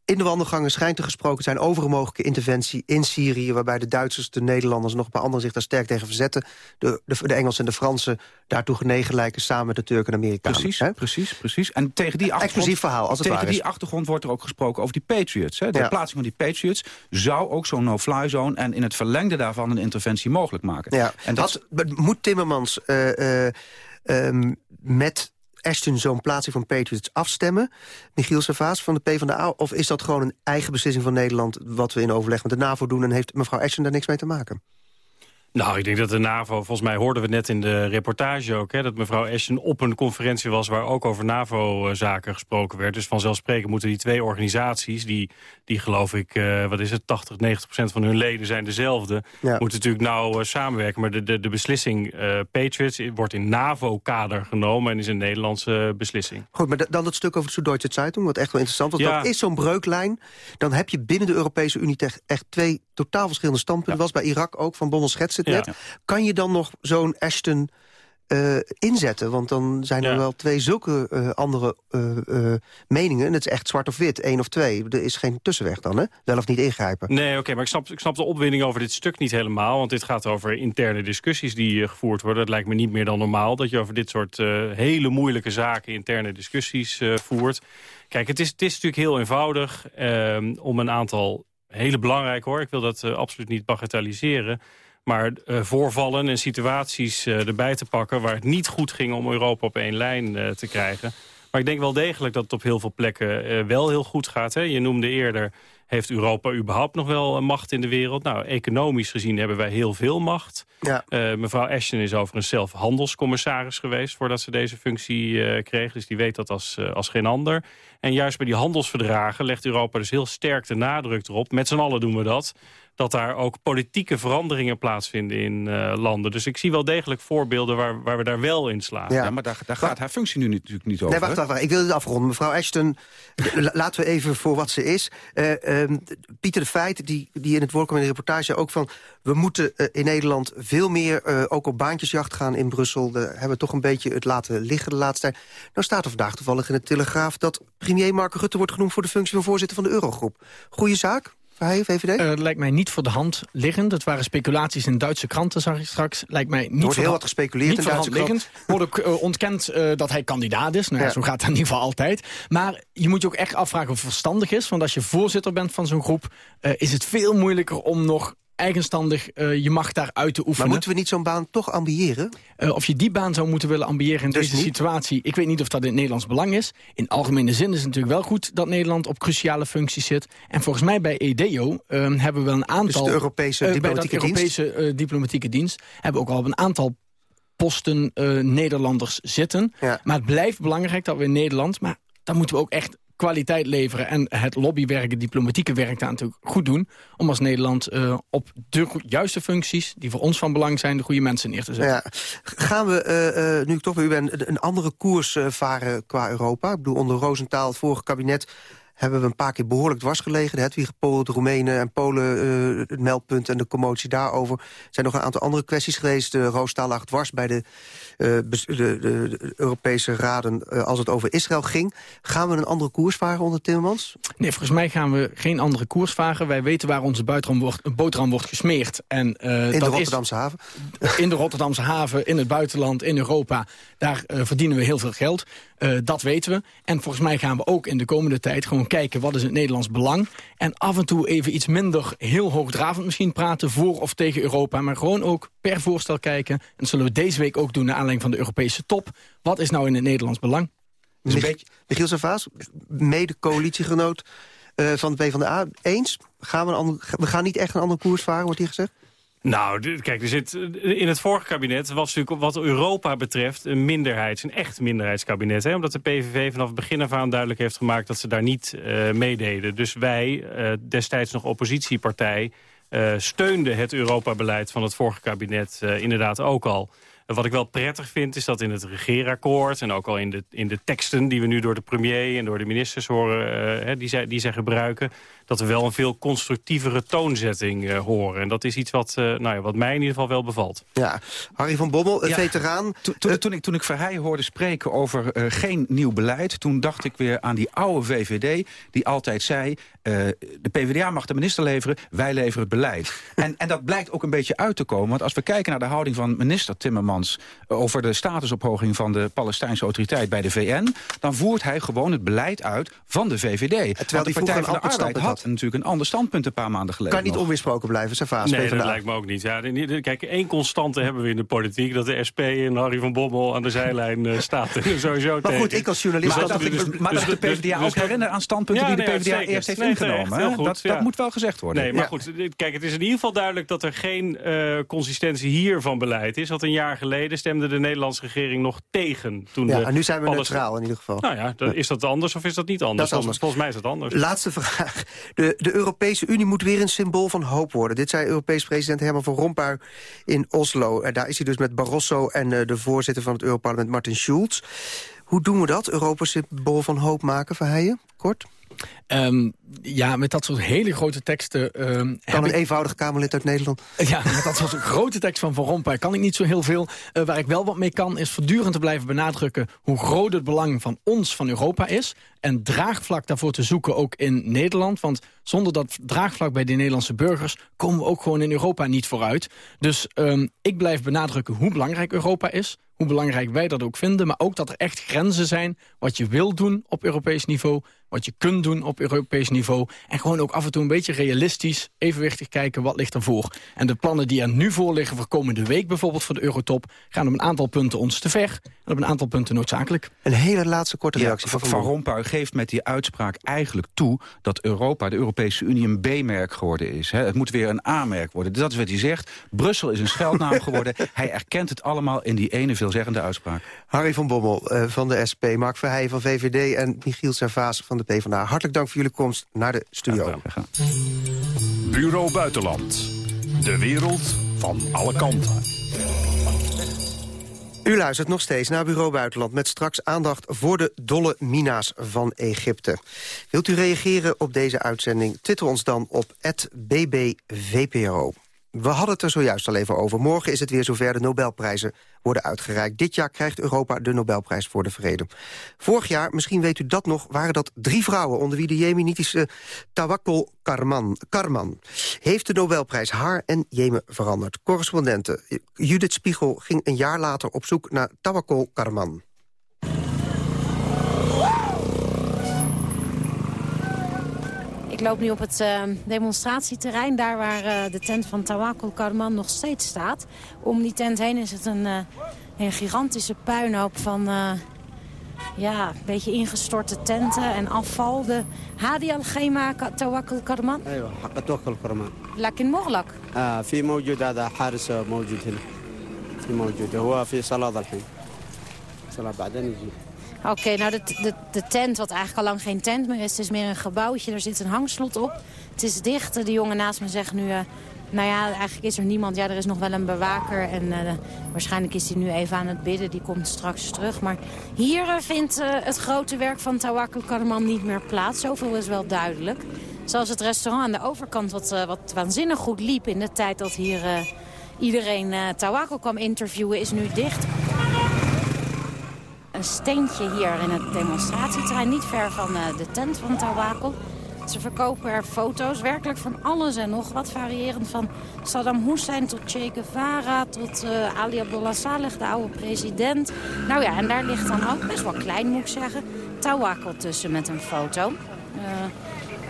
In de wandelgangen schijnt er gesproken zijn over een mogelijke interventie in Syrië... waarbij de Duitsers, de Nederlanders en nog een paar anderen zich daar sterk tegen verzetten. De, de, de Engelsen en de Fransen daartoe genegen lijken samen met de Turken en Amerikanen. Precies, precies, precies. En tegen die achtergrond, verhaal, als het tegen die achtergrond wordt er ook gesproken over die Patriots. Hè. De ja. plaatsing van die Patriots zou ook zo'n no-fly zone... en in het verlengde daarvan een interventie mogelijk maken. Ja. En dat... Had, moet Timmermans uh, uh, um, met Ashton zo'n plaatsing van Patriots afstemmen? Michiel Servaas van de PvdA? Of is dat gewoon een eigen beslissing van Nederland... wat we in overleg met de NAVO doen... en heeft mevrouw Ashton daar niks mee te maken? Nou, ik denk dat de NAVO, volgens mij hoorden we net in de reportage ook... Hè, dat mevrouw Ashton op een conferentie was waar ook over NAVO-zaken gesproken werd. Dus vanzelfsprekend moeten die twee organisaties, die, die geloof ik, uh, wat is het, 80, 90 procent van hun leden zijn dezelfde, ja. moeten natuurlijk nauw uh, samenwerken. Maar de, de, de beslissing uh, Patriots wordt in NAVO-kader genomen en is een Nederlandse beslissing. Goed, maar dan het stuk over de Süddeutsche Zeitung, wat echt wel interessant was. Ja. Dat is zo'n breuklijn. Dan heb je binnen de Europese Unie echt twee totaal verschillende standpunten. Ja. was bij Irak ook, van Bommel schetst het net. Kan je dan nog zo'n Ashton uh, inzetten? Want dan zijn er ja. wel twee zulke uh, andere uh, meningen. En het is echt zwart of wit, één of twee. Er is geen tussenweg dan, hè? Wel of niet ingrijpen. Nee, oké, okay, maar ik snap, ik snap de opwinding over dit stuk niet helemaal. Want dit gaat over interne discussies die gevoerd worden. Het lijkt me niet meer dan normaal dat je over dit soort hele moeilijke zaken... interne discussies voert. Kijk, het is, het is natuurlijk heel eenvoudig ehm, om een aantal hele belangrijk hoor. Ik wil dat absoluut niet bagatelliseren. Maar uh, voorvallen en situaties uh, erbij te pakken... waar het niet goed ging om Europa op één lijn te krijgen. Maar ik denk wel degelijk dat het op heel veel plekken wel heel goed gaat. Hè? Je noemde eerder, heeft Europa überhaupt nog wel macht in de wereld? Nou, economisch gezien hebben wij heel veel macht. Ja. mevrouw Ashton is overigens zelf handelscommissaris geweest... voordat ze deze functie kreeg. Dus die weet dat als, als geen ander. En juist bij die handelsverdragen legt Europa dus heel sterk de nadruk erop. Met z'n allen doen we dat dat daar ook politieke veranderingen plaatsvinden in uh, landen. Dus ik zie wel degelijk voorbeelden waar, waar we daar wel in slagen. Ja, maar daar, daar gaat haar functie nu natuurlijk niet over. Nee, wacht, wacht, wacht. Ik wil het afronden. Mevrouw Ashton, laten we even voor wat ze is. Uh, um, Pieter de Feit, die, die in het woord kwam in de reportage ook van... we moeten uh, in Nederland veel meer ook op baantjesjacht gaan in Brussel. Daar hebben we toch een beetje het laten liggen de laatste tijd. Nou staat er vandaag toevallig in de Telegraaf... dat premier Mark Rutte wordt genoemd voor de functie van voorzitter van de Eurogroep. Goeie zaak? VVD? Uh, lijkt mij niet voor de hand liggend. Dat waren speculaties in Duitse kranten, zag ik straks. Lijkt mij niet wordt heel wat gespeculeerd in Duitse liggend. Wordt ook uh, ontkend uh, dat hij kandidaat is. Nou, ja. Zo gaat het in ieder geval altijd. Maar je moet je ook echt afvragen of het verstandig is. Want als je voorzitter bent van zo'n groep... is het veel moeilijker om nog eigenstandig eh, je macht daar uit te oefenen. Maar moeten we niet zo'n baan toch ambiëren? Uh, of je die baan zou moeten willen ambiëren in Dus deze niet? situatie... ik weet niet of dat in het Nederlands belang is. In algemene zin is het natuurlijk wel goed dat Nederland op cruciale functies zit. En volgens mij bij EDEO uh, hebben we een aantal... Dus de Europese uh, diplomatieke bij dat Europese diplomatieke dienst... hebben we ook al een aantal posten Nederlanders zitten. Ja. Maar het blijft belangrijk dat we in Nederland... maar dan moeten we ook echt kwaliteit leveren en het lobbywerk, diplomatieke werk daar natuurlijk goed doen. Om als Nederland uh, op de juiste functies, die voor ons van belang zijn, de goede mensen neer te zetten. Ja. Gaan we, uh, uh, nu ik toch bij u ben, een andere koers varen qua Europa? Ik bedoel, onder Roosentaal, het vorige kabinet hebben we een paar keer behoorlijk dwars gelegen. Hedwig Polen, de Roemenen en Polen, uh, het meldpunt en de commotie daarover. Er zijn nog een aantal andere kwesties geweest. De Roosentaal lag dwars bij de, uh, de, de, de, Europese raden uh, als het over Israël ging. Gaan we een andere koers varen onder Timmermans? Nee, volgens mij gaan we geen andere koers varen. Wij weten waar onze wordt, boterham wordt gesmeerd. En, in dat de Rotterdamse is, haven? In de Rotterdamse haven, in het buitenland, in Europa. Daar verdienen we heel veel geld. Dat weten we. En volgens mij gaan we ook in de komende tijd gewoon kijken... wat is het Nederlands belang. En af en toe even iets minder heel hoogdravend misschien praten... voor of tegen Europa, maar gewoon ook per voorstel kijken. En dat zullen we deze week ook doen naar aanleiding van de Europese top. Wat is nou in het Nederlands belang? Dus Mich beetje... Michiel Savaas, mede-coalitiegenoot uh, van de PvdA, eens? Gaan we, een ander, we gaan niet echt een andere koers varen, wordt hier gezegd? Nou, kijk, er zit, in het vorige kabinet was natuurlijk wat Europa betreft een minderheids, een echt minderheidskabinet. Hè? Omdat de PVV vanaf het begin af aan duidelijk heeft gemaakt dat ze daar niet uh, meededen. Dus wij, uh, destijds nog oppositiepartij, uh, steunden het Europa-beleid van het vorige kabinet inderdaad ook al. Wat ik wel prettig vind is dat in het regeerakkoord... en ook al in de, in de teksten die we nu door de premier en door de ministers horen... Uh, die, zij, die zij gebruiken, dat we wel een veel constructievere toonzetting uh, horen. En dat is iets wat, uh, nou ja, wat mij in ieder geval wel bevalt. Ja, Harry van Bommel, ja, veteraan. To, to, toen, ik, toen ik Verheijen hoorde spreken over geen nieuw beleid... toen dacht ik weer aan die oude VVD die altijd zei... de PvdA mag de minister leveren, wij leveren het beleid. [laughs] en, en dat blijkt ook een beetje uit te komen. Want als we kijken naar de houding van minister Timmermans over de statusophoging van de Palestijnse autoriteit bij de VN... dan voert hij gewoon het beleid uit van de VVD. Terwijl de Partij van de Arbeid had, had natuurlijk een ander standpunt een paar maanden geleden. Kan niet nog. onweersproken blijven, Savaas. Nee, dat lijkt me ook niet. Ja, kijk, één constante hebben we in de politiek... dat de SP en Harry van Bommel aan de zijlijn uh, [laughs] staat. sowieso maar goed, ik als journalist... Maar dat, dus, ik, maar dus, dat de PvdA dus, ook herinneren aan standpunten ja, die de PvdA eerst heeft nee, ingenomen. Nee, goed, dat, ja. dat moet wel gezegd worden. Nee, maar goed, kijk, het is in ieder geval duidelijk... dat er geen uh, consistentie hier van beleid is. Want een jaar geleden stemde de Nederlandse regering nog tegen. Toen ja, de en nu zijn we neutraal in ieder geval. Nou ja, dat, is dat anders of is dat niet anders? Dat is anders. Volgens, volgens mij is dat anders. Laatste vraag. De, de Europese Unie moet weer een symbool van hoop worden. Dit zei Europees president Herman van Rompuy in Oslo. En daar is hij dus met Barroso en uh, de voorzitter van het Europarlement Martin Schulz. Hoe doen we dat? Europa symbool van hoop maken, Verheijen? Kort. Um, ja, met dat soort hele grote teksten... Um, kan een ik... eenvoudig Kamerlid uit Nederland? [laughs] Ja, met dat soort grote tekst van Van Rompuy kan ik niet zo heel veel. Uh, waar ik wel wat mee kan, is voortdurend te blijven benadrukken... hoe groot het belang van ons, van Europa is. En draagvlak daarvoor te zoeken ook in Nederland. Want zonder dat draagvlak bij de Nederlandse burgers... komen we ook gewoon in Europa niet vooruit. Dus um, ik blijf benadrukken hoe belangrijk Europa is hoe belangrijk wij dat ook vinden... maar ook dat er echt grenzen zijn wat je wil doen op Europees niveau... wat je kunt doen op Europees niveau... en gewoon ook af en toe een beetje realistisch, evenwichtig kijken... wat ligt ervoor. En de plannen die er nu voor liggen voor komende week... bijvoorbeeld voor de Eurotop, gaan op een aantal punten ons te ver... en op een aantal punten noodzakelijk. Een hele laatste korte reactie ja, van Van Rompuy geeft met die uitspraak eigenlijk toe... dat Europa, de Europese Unie, een B-merk geworden is. Het moet weer een A-merk worden. Dat is wat hij zegt. Brussel is een scheldnaam [laughs] geworden. hij erkent het allemaal in die ene veelzeggende uitspraak. Harry van Bommel uh, van de SP, Mark Verheijen van VVD... en Michiel Servaas van de PvdA. Hartelijk dank voor jullie komst naar de studio. Ja, Bureau Buitenland. De wereld van alle kanten. U luistert nog steeds naar Bureau Buitenland... met straks aandacht voor de dolle mina's van Egypte. Wilt u reageren op deze uitzending? Twitter ons dan op @bbvpro. We hadden het er zojuist al even over. Morgen is het weer zover de Nobelprijzen worden uitgereikt. Dit jaar krijgt Europa de Nobelprijs voor de Vrede. Vorig jaar, misschien weet u dat nog, waren dat drie vrouwen... onder wie de jemenitische Tawakkol Karman. Karman. Heeft de Nobelprijs haar en Jemen veranderd? Correspondente Judith Spiegel ging een jaar later op zoek naar Tawakkol Karman. loop nu op het uh, demonstratieterrein, daar waar uh, de tent van Tawakul Karman nog steeds staat. Om die tent heen is het een, uh, een gigantische puinhoop van ja, een beetje ingestorte tenten en afval. De Hadi al-Khema Tawakul Karman? ايوه حق توكل كرمان لكن مغلق آه في موجود هذا حارس موجود هنا في موجود هو في صلاة الحين صلاة بعدين يجي Oké, nou de, de, de, tent, wat eigenlijk al lang geen tent meer is, het is meer een gebouwtje. Er zit een hangslot op. Het is dicht. De jongen naast me zegt nu, uh, nou ja, eigenlijk is er niemand. Ja, er is nog wel een bewaker en uh, waarschijnlijk is hij nu even aan het bidden. Die komt straks terug. Maar hier uh, vindt het grote werk van Tawakul Karman niet meer plaats. Zoveel is wel duidelijk. Zoals het restaurant aan de overkant wat, wat waanzinnig goed liep in de tijd dat hier iedereen Tawakul kwam interviewen, is nu dicht een steentje hier in het demonstratieterrein. Niet ver van uh, de tent van Tawakel. Ze verkopen er foto's, werkelijk van alles en nog wat. Variërend van Saddam Hussein tot Che Guevara tot uh, Ali Abdullah Saleh, de oude president. Nou ja, en daar ligt dan ook, best wel klein moet ik zeggen, Tawakel tussen met een foto. Uh,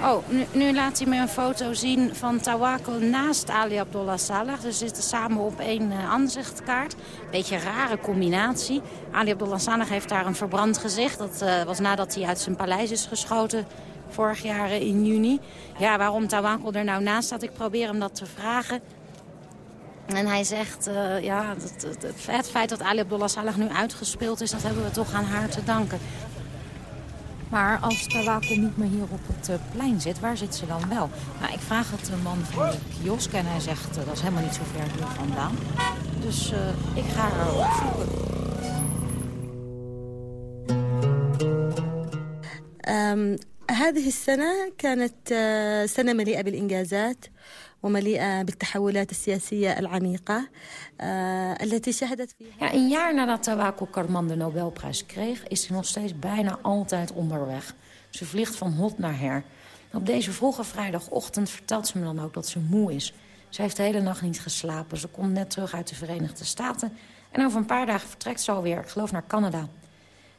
Oh, nu, laat hij me een foto zien van Tawakel naast Ali Abdullah Saleh. Ze zitten samen op één uh, aanzichtkaart. Beetje een rare combinatie. Ali Abdullah Saleh heeft daar een verbrand gezicht. Dat uh, was nadat hij uit zijn paleis is geschoten vorig jaar uh, in juni. Ja, waarom Tawakel er nou naast staat, ik probeer hem dat te vragen. En hij zegt, ja, het, het, het, feit dat Ali Abdullah Saleh nu uitgespeeld is... dat hebben we toch aan haar te danken. Maar als Tawakel niet meer hier op het uh, plein zit, waar zit ze dan wel? Nou, ik vraag het de man van de kiosk en hij zegt uh, dat is helemaal niet zo ver hier vandaan. Dus uh, ik ga haar opzoeken. Um, هذه السنة كانت سنة مليئة بالإنجازات ومليئة بالتحولات السياسية العميقة التي شهدت فيها ja, Een jaar nadat Tawakel Karman de Nobelprijs kreeg... is ze nog steeds bijna altijd onderweg. Ze vliegt van hot naar her. Op deze vroege vrijdagochtend vertelt ze me dan ook dat ze moe is. Ze heeft de hele nacht niet geslapen. Ze komt net terug uit de Verenigde Staten. En over een paar dagen vertrekt ze alweer, ik geloof, naar Canada.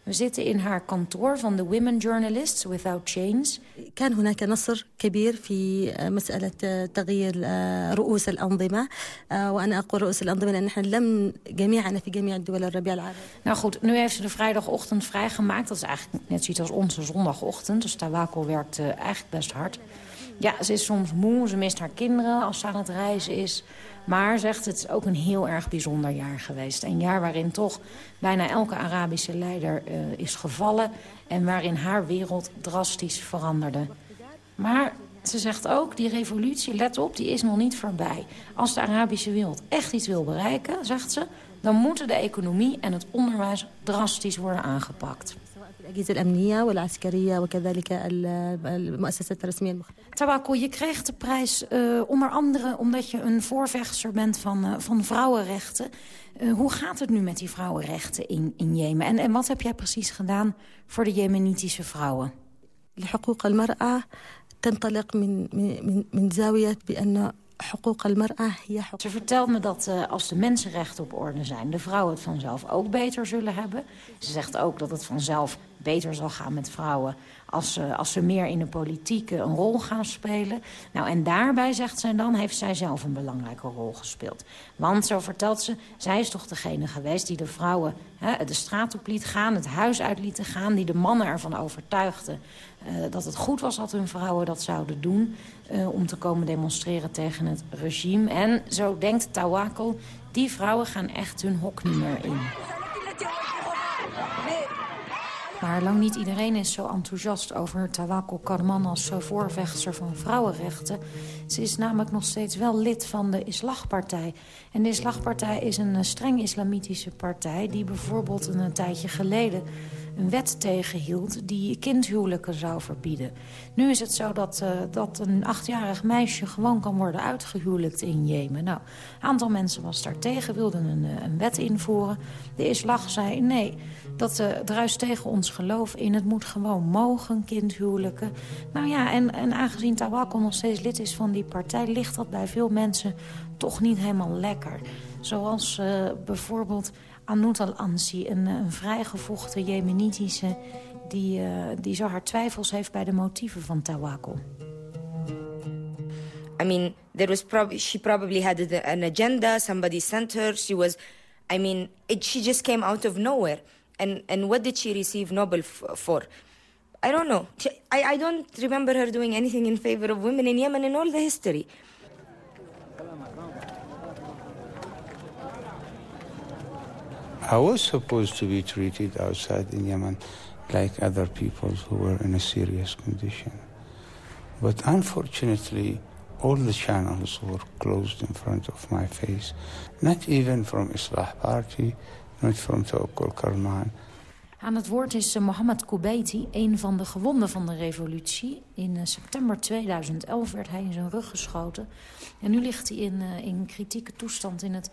We zitten in haar kantoor van de Women Journalists Without Chains. كان هناك نصر كبير في مسألة تغيير رؤوس الأنظمة وأنا أقول رؤوس الأنظمة لأن نحن لم جميعنا في جميع الدول الربيع العربي. Nou goed, nu heeft ze de vrijdagochtend vrijgemaakt. Dat is eigenlijk net zoiets als onze zondagochtend. Dus Tawakel werkt eigenlijk best hard. Ja, ze is soms moe, ze mist haar kinderen als ze aan het reizen is. Maar, zegt het, is ook een heel erg bijzonder jaar geweest. Een jaar waarin toch bijna elke Arabische leider uh, is gevallen... en waarin haar wereld drastisch veranderde. Maar ze zegt ook, die revolutie, let op, die is nog niet voorbij. Als de Arabische wereld echt iets wil bereiken, zegt ze... dan moeten de economie en het onderwijs drastisch worden aangepakt. الأجهزة الأمنية والعسكرية وكذلك المؤسسات الرسمية المختلفة. Tawakel, je kreeg de prijs uh, onder andere omdat je een voorvechter bent van, uh, van vrouwenrechten. Uh, hoe gaat het nu met die vrouwenrechten in, in Jemen? En, en wat heb jij precies gedaan voor de Jemenitische vrouwen? لحقوق المرأة تنطلق من من من زاوية بأن ze vertelt me dat uh, als de mensenrechten op orde zijn... de vrouwen het vanzelf ook beter zullen hebben. Ze zegt ook dat het vanzelf beter zal gaan met vrouwen... als ze, als ze meer in de politiek een rol gaan spelen. Nou, en daarbij, zegt zij dan, heeft zij zelf een belangrijke rol gespeeld. Want, zo vertelt ze, zij is toch degene geweest... die de vrouwen hè, de straat op liet gaan, het huis uit liet gaan... die de mannen ervan overtuigde uh, dat het goed was dat hun vrouwen dat zouden doen... Uh, om te komen demonstreren tegen het regime. En zo denkt Tawakel, die vrouwen gaan echt hun hok niet meer in. Maar lang niet iedereen is zo enthousiast over Tawakel Karman als voorvechter van vrouwenrechten. Ze is namelijk nog steeds wel lid van de Islagpartij. En de Islagpartij is een streng islamitische partij die bijvoorbeeld een, een tijdje geleden een wet tegenhield die kindhuwelijken zou verbieden. Nu is het zo dat, uh, dat een achtjarig meisje gewoon kan worden uitgehuwelijkt in Jemen. Nou, een aantal mensen was daar tegen, wilden een, een wet invoeren. De islam zei nee, dat uh, druist tegen ons geloof in. Het moet gewoon mogen, kindhuwelijken. Nou ja, en, en aangezien Tawakol nog steeds lid is van die partij... ligt dat bij veel mensen toch niet helemaal lekker. Zoals bijvoorbeeld Anout al-Ansi, een, een vrijgevochten Jemenitische... Die, uh, die zo haar twijfels heeft bij de motieven van Tawakel. I mean, there was prob- she probably had an agenda. Somebody sent her. She was, I mean, it, she just came out of nowhere. And and what did she receive Nobel for? I don't know. I, I don't remember her doing anything in favor of women in Yemen in all the history. I was supposed to be treated outside in Yemen like other people who were in a serious condition. But unfortunately, all the channels were closed in front of my face. Not even from Islah Party, not from Tawakkul Karman. Aan het woord is Mohammed Koubeiti, een van de gewonden van de revolutie. In september 2011 werd hij in zijn rug geschoten. En nu ligt hij in, in kritieke toestand in het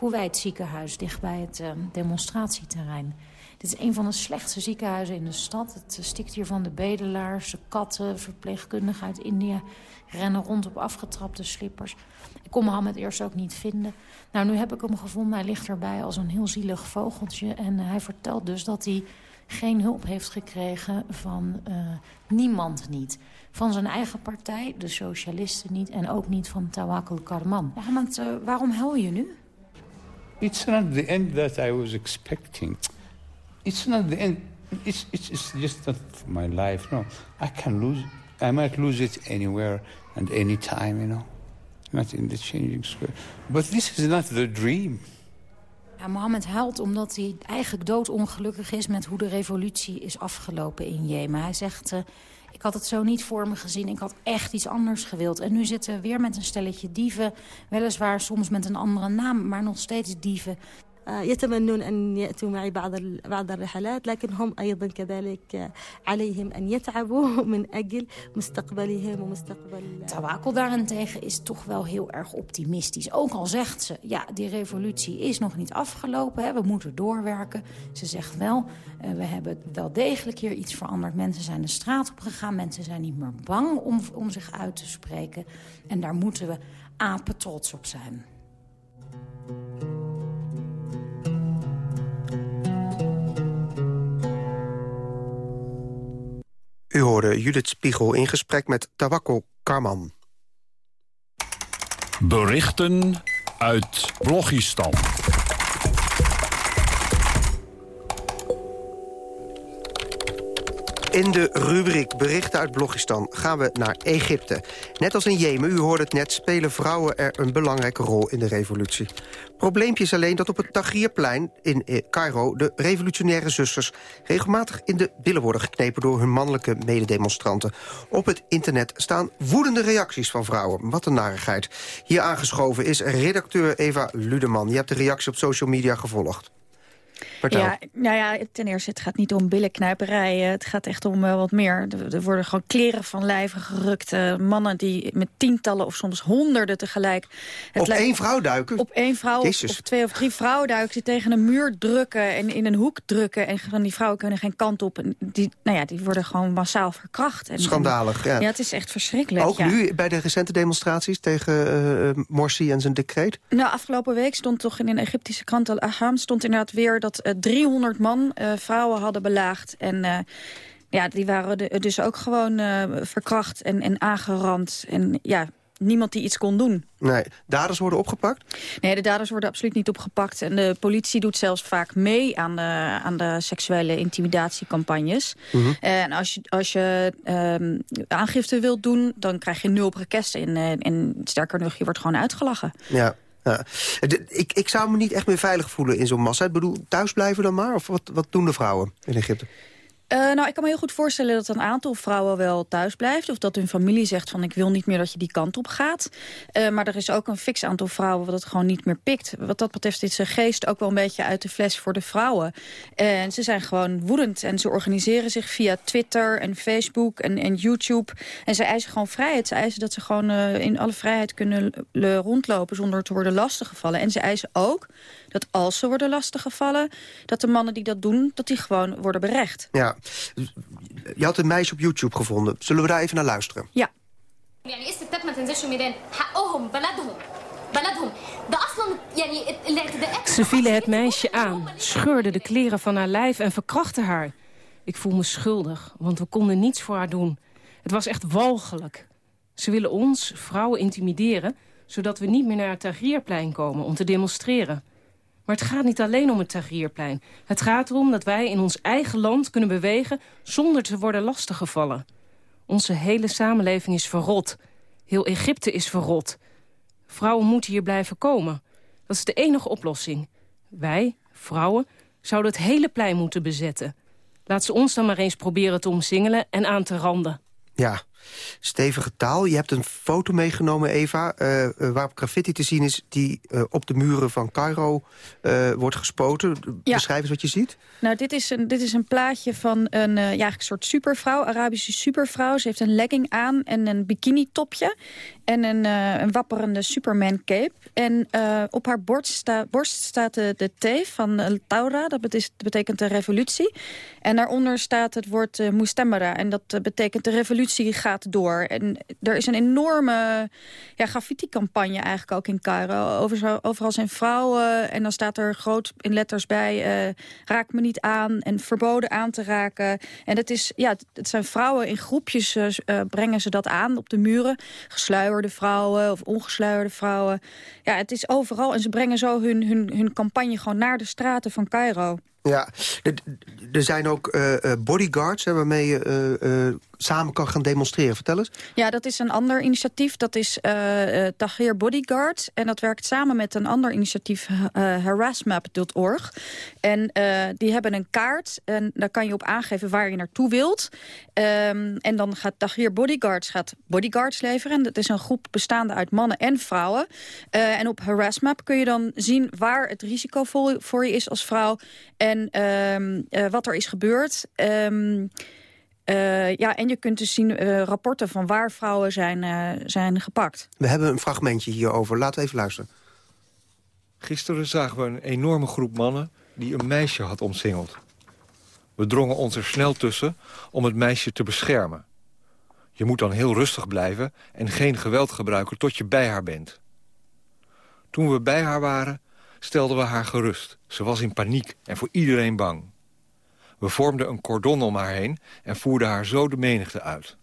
Kuwait ziekenhuis... dichtbij het demonstratieterrein. Dit is een van de slechtste ziekenhuizen in de stad. Het stikt hier van de bedelaars, de katten, verpleegkundigen uit India... rennen rond op afgetrapte slippers. Ik kon Mohammed eerst ook niet vinden. Nou, nu heb ik hem gevonden. Hij ligt erbij als een heel zielig vogeltje. En hij vertelt dus dat hij geen hulp heeft gekregen van uh, niemand niet. Van zijn eigen partij, de socialisten niet... en ook niet van Tawakkul Karman. Mohammed, uh, waarom huil je nu? It's not the end that I was expecting. It's not the end. It's, it's, it's just not my life. No, I can lose. I might lose it anywhere and any time. You know, not in the changing square. But this is not the dream. Mohammed huilt omdat hij eigenlijk doodongelukkig is... met hoe de revolutie is afgelopen in Jemen. Hij zegt, uh, ik had het zo niet voor me gezien. Ik had echt iets anders gewild. En nu zitten we weer met een stelletje dieven. Weliswaar soms met een andere naam, maar nog steeds dieven. يتمنون أن يأتوا معي بعض بعض الرحلات لكن هم أيضا كذلك عليهم أن يتعبوا [laughs] من أجل مستقبلهم ومستقبل Tawakkul daarentegen is toch wel heel erg optimistisch. Ook al zegt ze, ja, die revolutie is nog niet afgelopen. Hè, we moeten doorwerken. Ze zegt wel, uh, we hebben wel degelijk hier iets veranderd. Mensen zijn de straat op gegaan. Mensen zijn niet meer bang om, om zich uit te spreken. En daar moeten we apen trots op zijn. U hoorde Judith Spiegel in gesprek met Tawakkol Karman. Berichten uit Blogistan. In de rubriek Berichten uit Blogistan gaan we naar Egypte. Net als in Jemen, u hoorde het net, spelen vrouwen er een belangrijke rol in de revolutie. Probleempje is alleen dat op het Tahrirplein in Cairo... de revolutionaire zusters regelmatig in de billen worden geknepen... door hun mannelijke mededemonstranten. Op het internet staan woedende reacties van vrouwen. Wat een narigheid. Hier aangeschoven is redacteur Eva Ludeman. Je hebt de reactie op social media gevolgd. Vertel. Ja, nou ja, ten eerste, het gaat niet om billenknijperijen. Het gaat echt om uh, wat meer. Er, er, worden gewoon kleren van lijven gerukt. Uh, mannen die met tientallen of soms honderden tegelijk... Het op lijkt, één vrouw duiken? Op één vrouw of, of, twee of drie vrouwen duiken. Die tegen een muur drukken en in een hoek drukken. En van die vrouwen kunnen geen kant op. En die, nou ja, die worden gewoon massaal verkracht. En, Schandalig, ja. Ja, het is echt verschrikkelijk. Ook ja. nu bij de recente demonstraties tegen uh, Morsi en zijn decreet? Nou, afgelopen week stond toch in een Egyptische krant Al-Aham... stond inderdaad weer dat 300 man uh, vrouwen hadden belaagd. En uh, ja, die waren de, dus ook gewoon verkracht en, en aangerand. En ja, niemand die iets kon doen. Nee, daders worden opgepakt? Nee, de daders worden absoluut niet opgepakt. En de politie doet zelfs vaak mee aan de, aan de seksuele intimidatiecampagnes. Mm -hmm. En als je, als je um, aangifte wilt doen, dan krijg je nul op request. En, en sterker nog, je wordt gewoon uitgelachen. Ja. Ik, ik zou me niet echt meer veilig voelen in zo'n massa. Ik bedoel, thuis blijven dan maar? Of wat, wat doen de vrouwen in Egypte? Uh, nou, ik kan me heel goed voorstellen dat een aantal vrouwen wel thuis blijft. Of dat hun familie zegt van ik wil niet meer dat je die kant op gaat. Uh, maar er is ook een fix aantal vrouwen wat het gewoon niet meer pikt. Wat dat betreft is zijn geest ook wel een beetje uit de fles voor de vrouwen. En ze zijn gewoon woedend. En ze organiseren zich via Twitter en Facebook en, en YouTube. En ze eisen gewoon vrijheid. Ze eisen dat ze gewoon uh, in alle vrijheid kunnen rondlopen zonder te worden lastiggevallen. En ze eisen ook dat als ze worden lastiggevallen... dat de mannen die dat doen, dat die gewoon worden berecht. Ja. Je had een meisje op YouTube gevonden. Zullen we daar even naar luisteren? Ja. Ze vielen het meisje aan, scheurden de kleren van haar lijf en verkrachten haar. Ik voel me schuldig, want we konden niets voor haar doen. Het was echt walgelijk. Ze willen ons, vrouwen, intimideren... zodat we niet meer naar het Tahrirplein komen om te demonstreren. Maar het gaat niet alleen om het Tahrirplein. Het gaat erom dat wij in ons eigen land kunnen bewegen... zonder te worden lastiggevallen. Onze hele samenleving is verrot. Heel Egypte is verrot. Vrouwen moeten hier blijven komen. Dat is de enige oplossing. Wij, vrouwen, zouden het hele plein moeten bezetten. Laat ze ons dan maar eens proberen te omsingelen en aan te randen. Ja, stevige taal. Je hebt een foto meegenomen, Eva, uh, waarop graffiti te zien is... die uh, op de muren van Cairo wordt gespoten. Ja. Beschrijf eens wat je ziet. Nou, dit is een, dit is een plaatje van een, ja, een soort supervrouw, Arabische supervrouw. Ze heeft een legging aan en een bikini-topje en een, een wapperende Superman-cape. En op haar borst, sta, borst staat de, de T van Taura, dat betekent, dat betekent de revolutie. En daaronder staat het woord uh, en dat betekent de revolutie gaat door. En er is een enorme ja, graffiti-campagne eigenlijk ook in Cairo. Over, overal zijn vrouwen en dan staat er groot in letters bij... Raak me niet aan en verboden aan te raken. En het, is, ja, het zijn vrouwen in groepjes brengen ze dat aan op de muren. Gesluierde vrouwen of ongesluierde vrouwen. Ja, het is overal en ze brengen zo hun, hun, hun campagne gewoon naar de straten van Cairo. Ja, er zijn ook uh, bodyguards hè, waarmee je uh, samen kan gaan demonstreren. Vertel eens. Ja, dat is een ander initiatief. Dat is uh, Tahrir Bodyguard. En dat werkt samen met een ander initiatief, harassmap.org. En die hebben een kaart. En daar kan je op aangeven waar je naartoe wilt. Um, en dan gaat Tahrir Bodyguards gaat bodyguards leveren. En dat is een groep bestaande uit mannen en vrouwen. en op Harassmap kun je dan zien waar het risico voor je is als vrouw... En um, uh, wat er is gebeurd. Um, uh, ja, en je kunt dus zien uh, rapporten van waar vrouwen zijn, zijn gepakt. We hebben een fragmentje hierover. Laten we even luisteren. Gisteren zagen we een enorme groep mannen die een meisje had omsingeld. We drongen ons er snel tussen om het meisje te beschermen. Je moet dan heel rustig blijven en geen geweld gebruiken tot je bij haar bent. Toen we bij haar waren, stelden we haar gerust. Ze was in paniek en voor iedereen bang. We vormden een cordon om haar heen en voerden haar zo de menigte uit.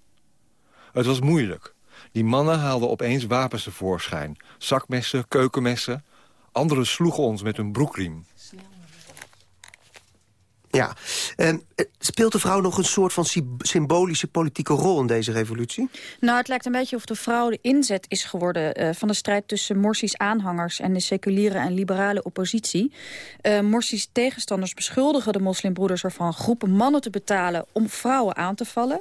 Het was moeilijk. Die mannen haalden opeens wapens tevoorschijn. Zakmessen, keukenmessen. Anderen sloegen ons met hun broekriem. Ja, en eh, speelt de vrouw nog een soort van symbolische politieke rol in deze revolutie? Nou, het lijkt een beetje of de vrouw de inzet is geworden... Uh, van de strijd tussen Morsi's aanhangers en de seculiere en liberale oppositie. Uh, Morsi's tegenstanders beschuldigen de moslimbroeders ervan... groepen mannen te betalen om vrouwen aan te vallen.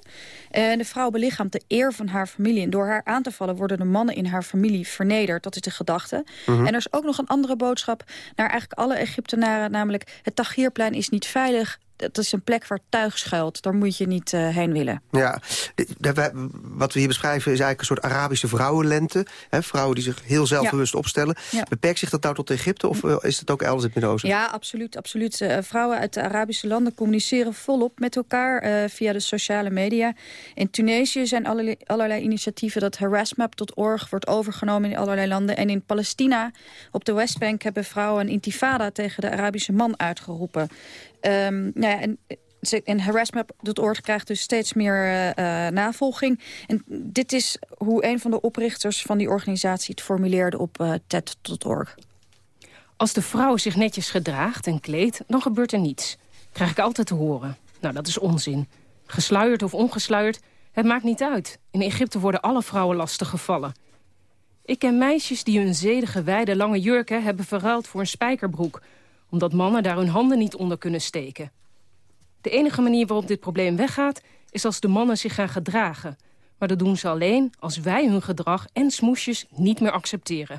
En de vrouw belichaamt de eer van haar familie. En door haar aan te vallen worden de mannen in haar familie vernederd. Dat is de gedachte. Mhm. En er is ook nog een andere boodschap naar eigenlijk alle Egyptenaren... namelijk het Tahrirplein is niet veilig dat is een plek waar tuig schuilt. Daar moet je niet uh, heen willen. Ja, wat we hier beschrijven is eigenlijk een soort Arabische vrouwenlente. Hè, vrouwen die zich heel zelfbewust opstellen. Beperkt zich dat nou tot Egypte of uh, is dat ook elders in het Midden-Oosten? Ja, absoluut. absoluut. Uh, vrouwen uit de Arabische landen communiceren volop met elkaar via de sociale media. In Tunesië zijn allerlei, allerlei initiatieven dat harassmap.org wordt overgenomen in allerlei landen. En in Palestina, op de Westbank, hebben vrouwen een intifada tegen de Arabische man uitgeroepen. Um, nou ja, en, en harassment.org krijgt dus steeds meer uh, navolging. En dit is hoe een van de oprichters van die organisatie het formuleerde op uh, TED.org. Als de vrouw zich netjes gedraagt en kleedt, dan gebeurt er niets. Krijg ik altijd te horen. Nou, dat is onzin. Gesluierd of ongesluierd, het maakt niet uit. In Egypte worden alle vrouwen lastig gevallen. Ik ken meisjes die hun zedige wijde lange jurken hebben verruild voor een spijkerbroek omdat mannen daar hun handen niet onder kunnen steken. De enige manier waarop dit probleem weggaat... is als de mannen zich gaan gedragen. Maar dat doen ze alleen als wij hun gedrag en smoesjes niet meer accepteren.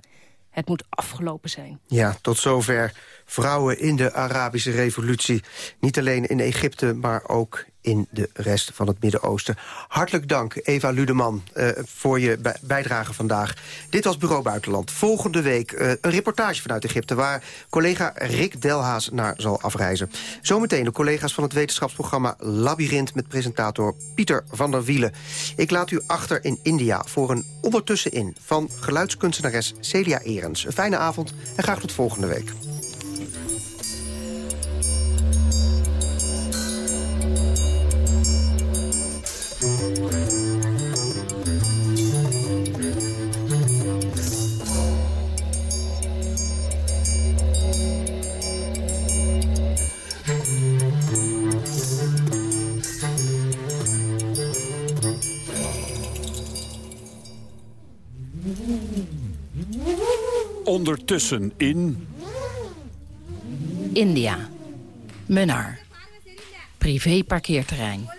Het moet afgelopen zijn. Ja, tot zover vrouwen in de Arabische revolutie. Niet alleen in Egypte, maar ook in de rest van het Midden-Oosten. Hartelijk dank, Eva Ludeman, uh, voor je bijdrage vandaag. Dit was Bureau Buitenland. Volgende week uh, een reportage vanuit Egypte... waar collega Rick Delhaas naar zal afreizen. Zometeen de collega's van het wetenschapsprogramma Labyrinth... met presentator Pieter van der Wielen. Ik laat u achter in India voor een ondertussenin... van geluidskunstenares Celia Erens. Een fijne avond en graag tot volgende week. Ondertussen in... India. Munnar. Privé parkeerterrein. [laughs]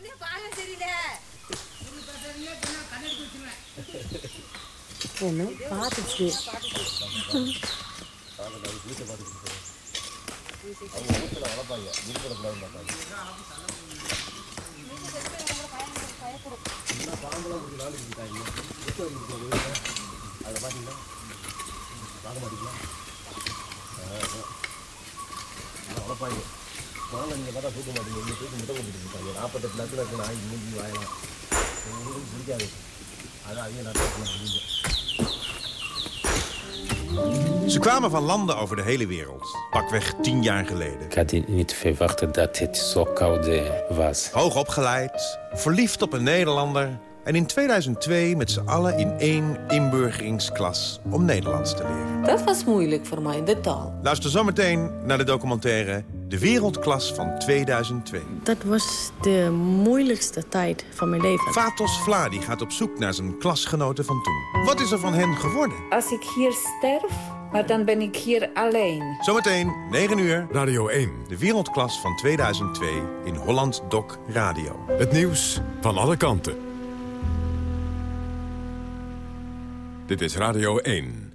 Ze kwamen van landen over de hele wereld. Pakweg tien jaar geleden. Ik had niet verwacht dat het zo koud eh, was. Hoog opgeleid, verliefd op een Nederlander... en in 2002 met z'n allen in één inburgeringsklas om Nederlands te leren. Dat was moeilijk voor mij, de taal. Luister zometeen naar de documentaire De Wereldklas van 2002. Dat was de moeilijkste tijd van mijn leven. Fatos Vladi gaat op zoek naar zijn klasgenoten van toen. Wat is er van hen geworden? Als ik hier sterf, maar dan ben ik hier alleen. Zometeen, 9 uur. Radio 1. De Wereldklas van 2002 in Holland Doc Radio. Het nieuws van alle kanten. Dit is Radio 1.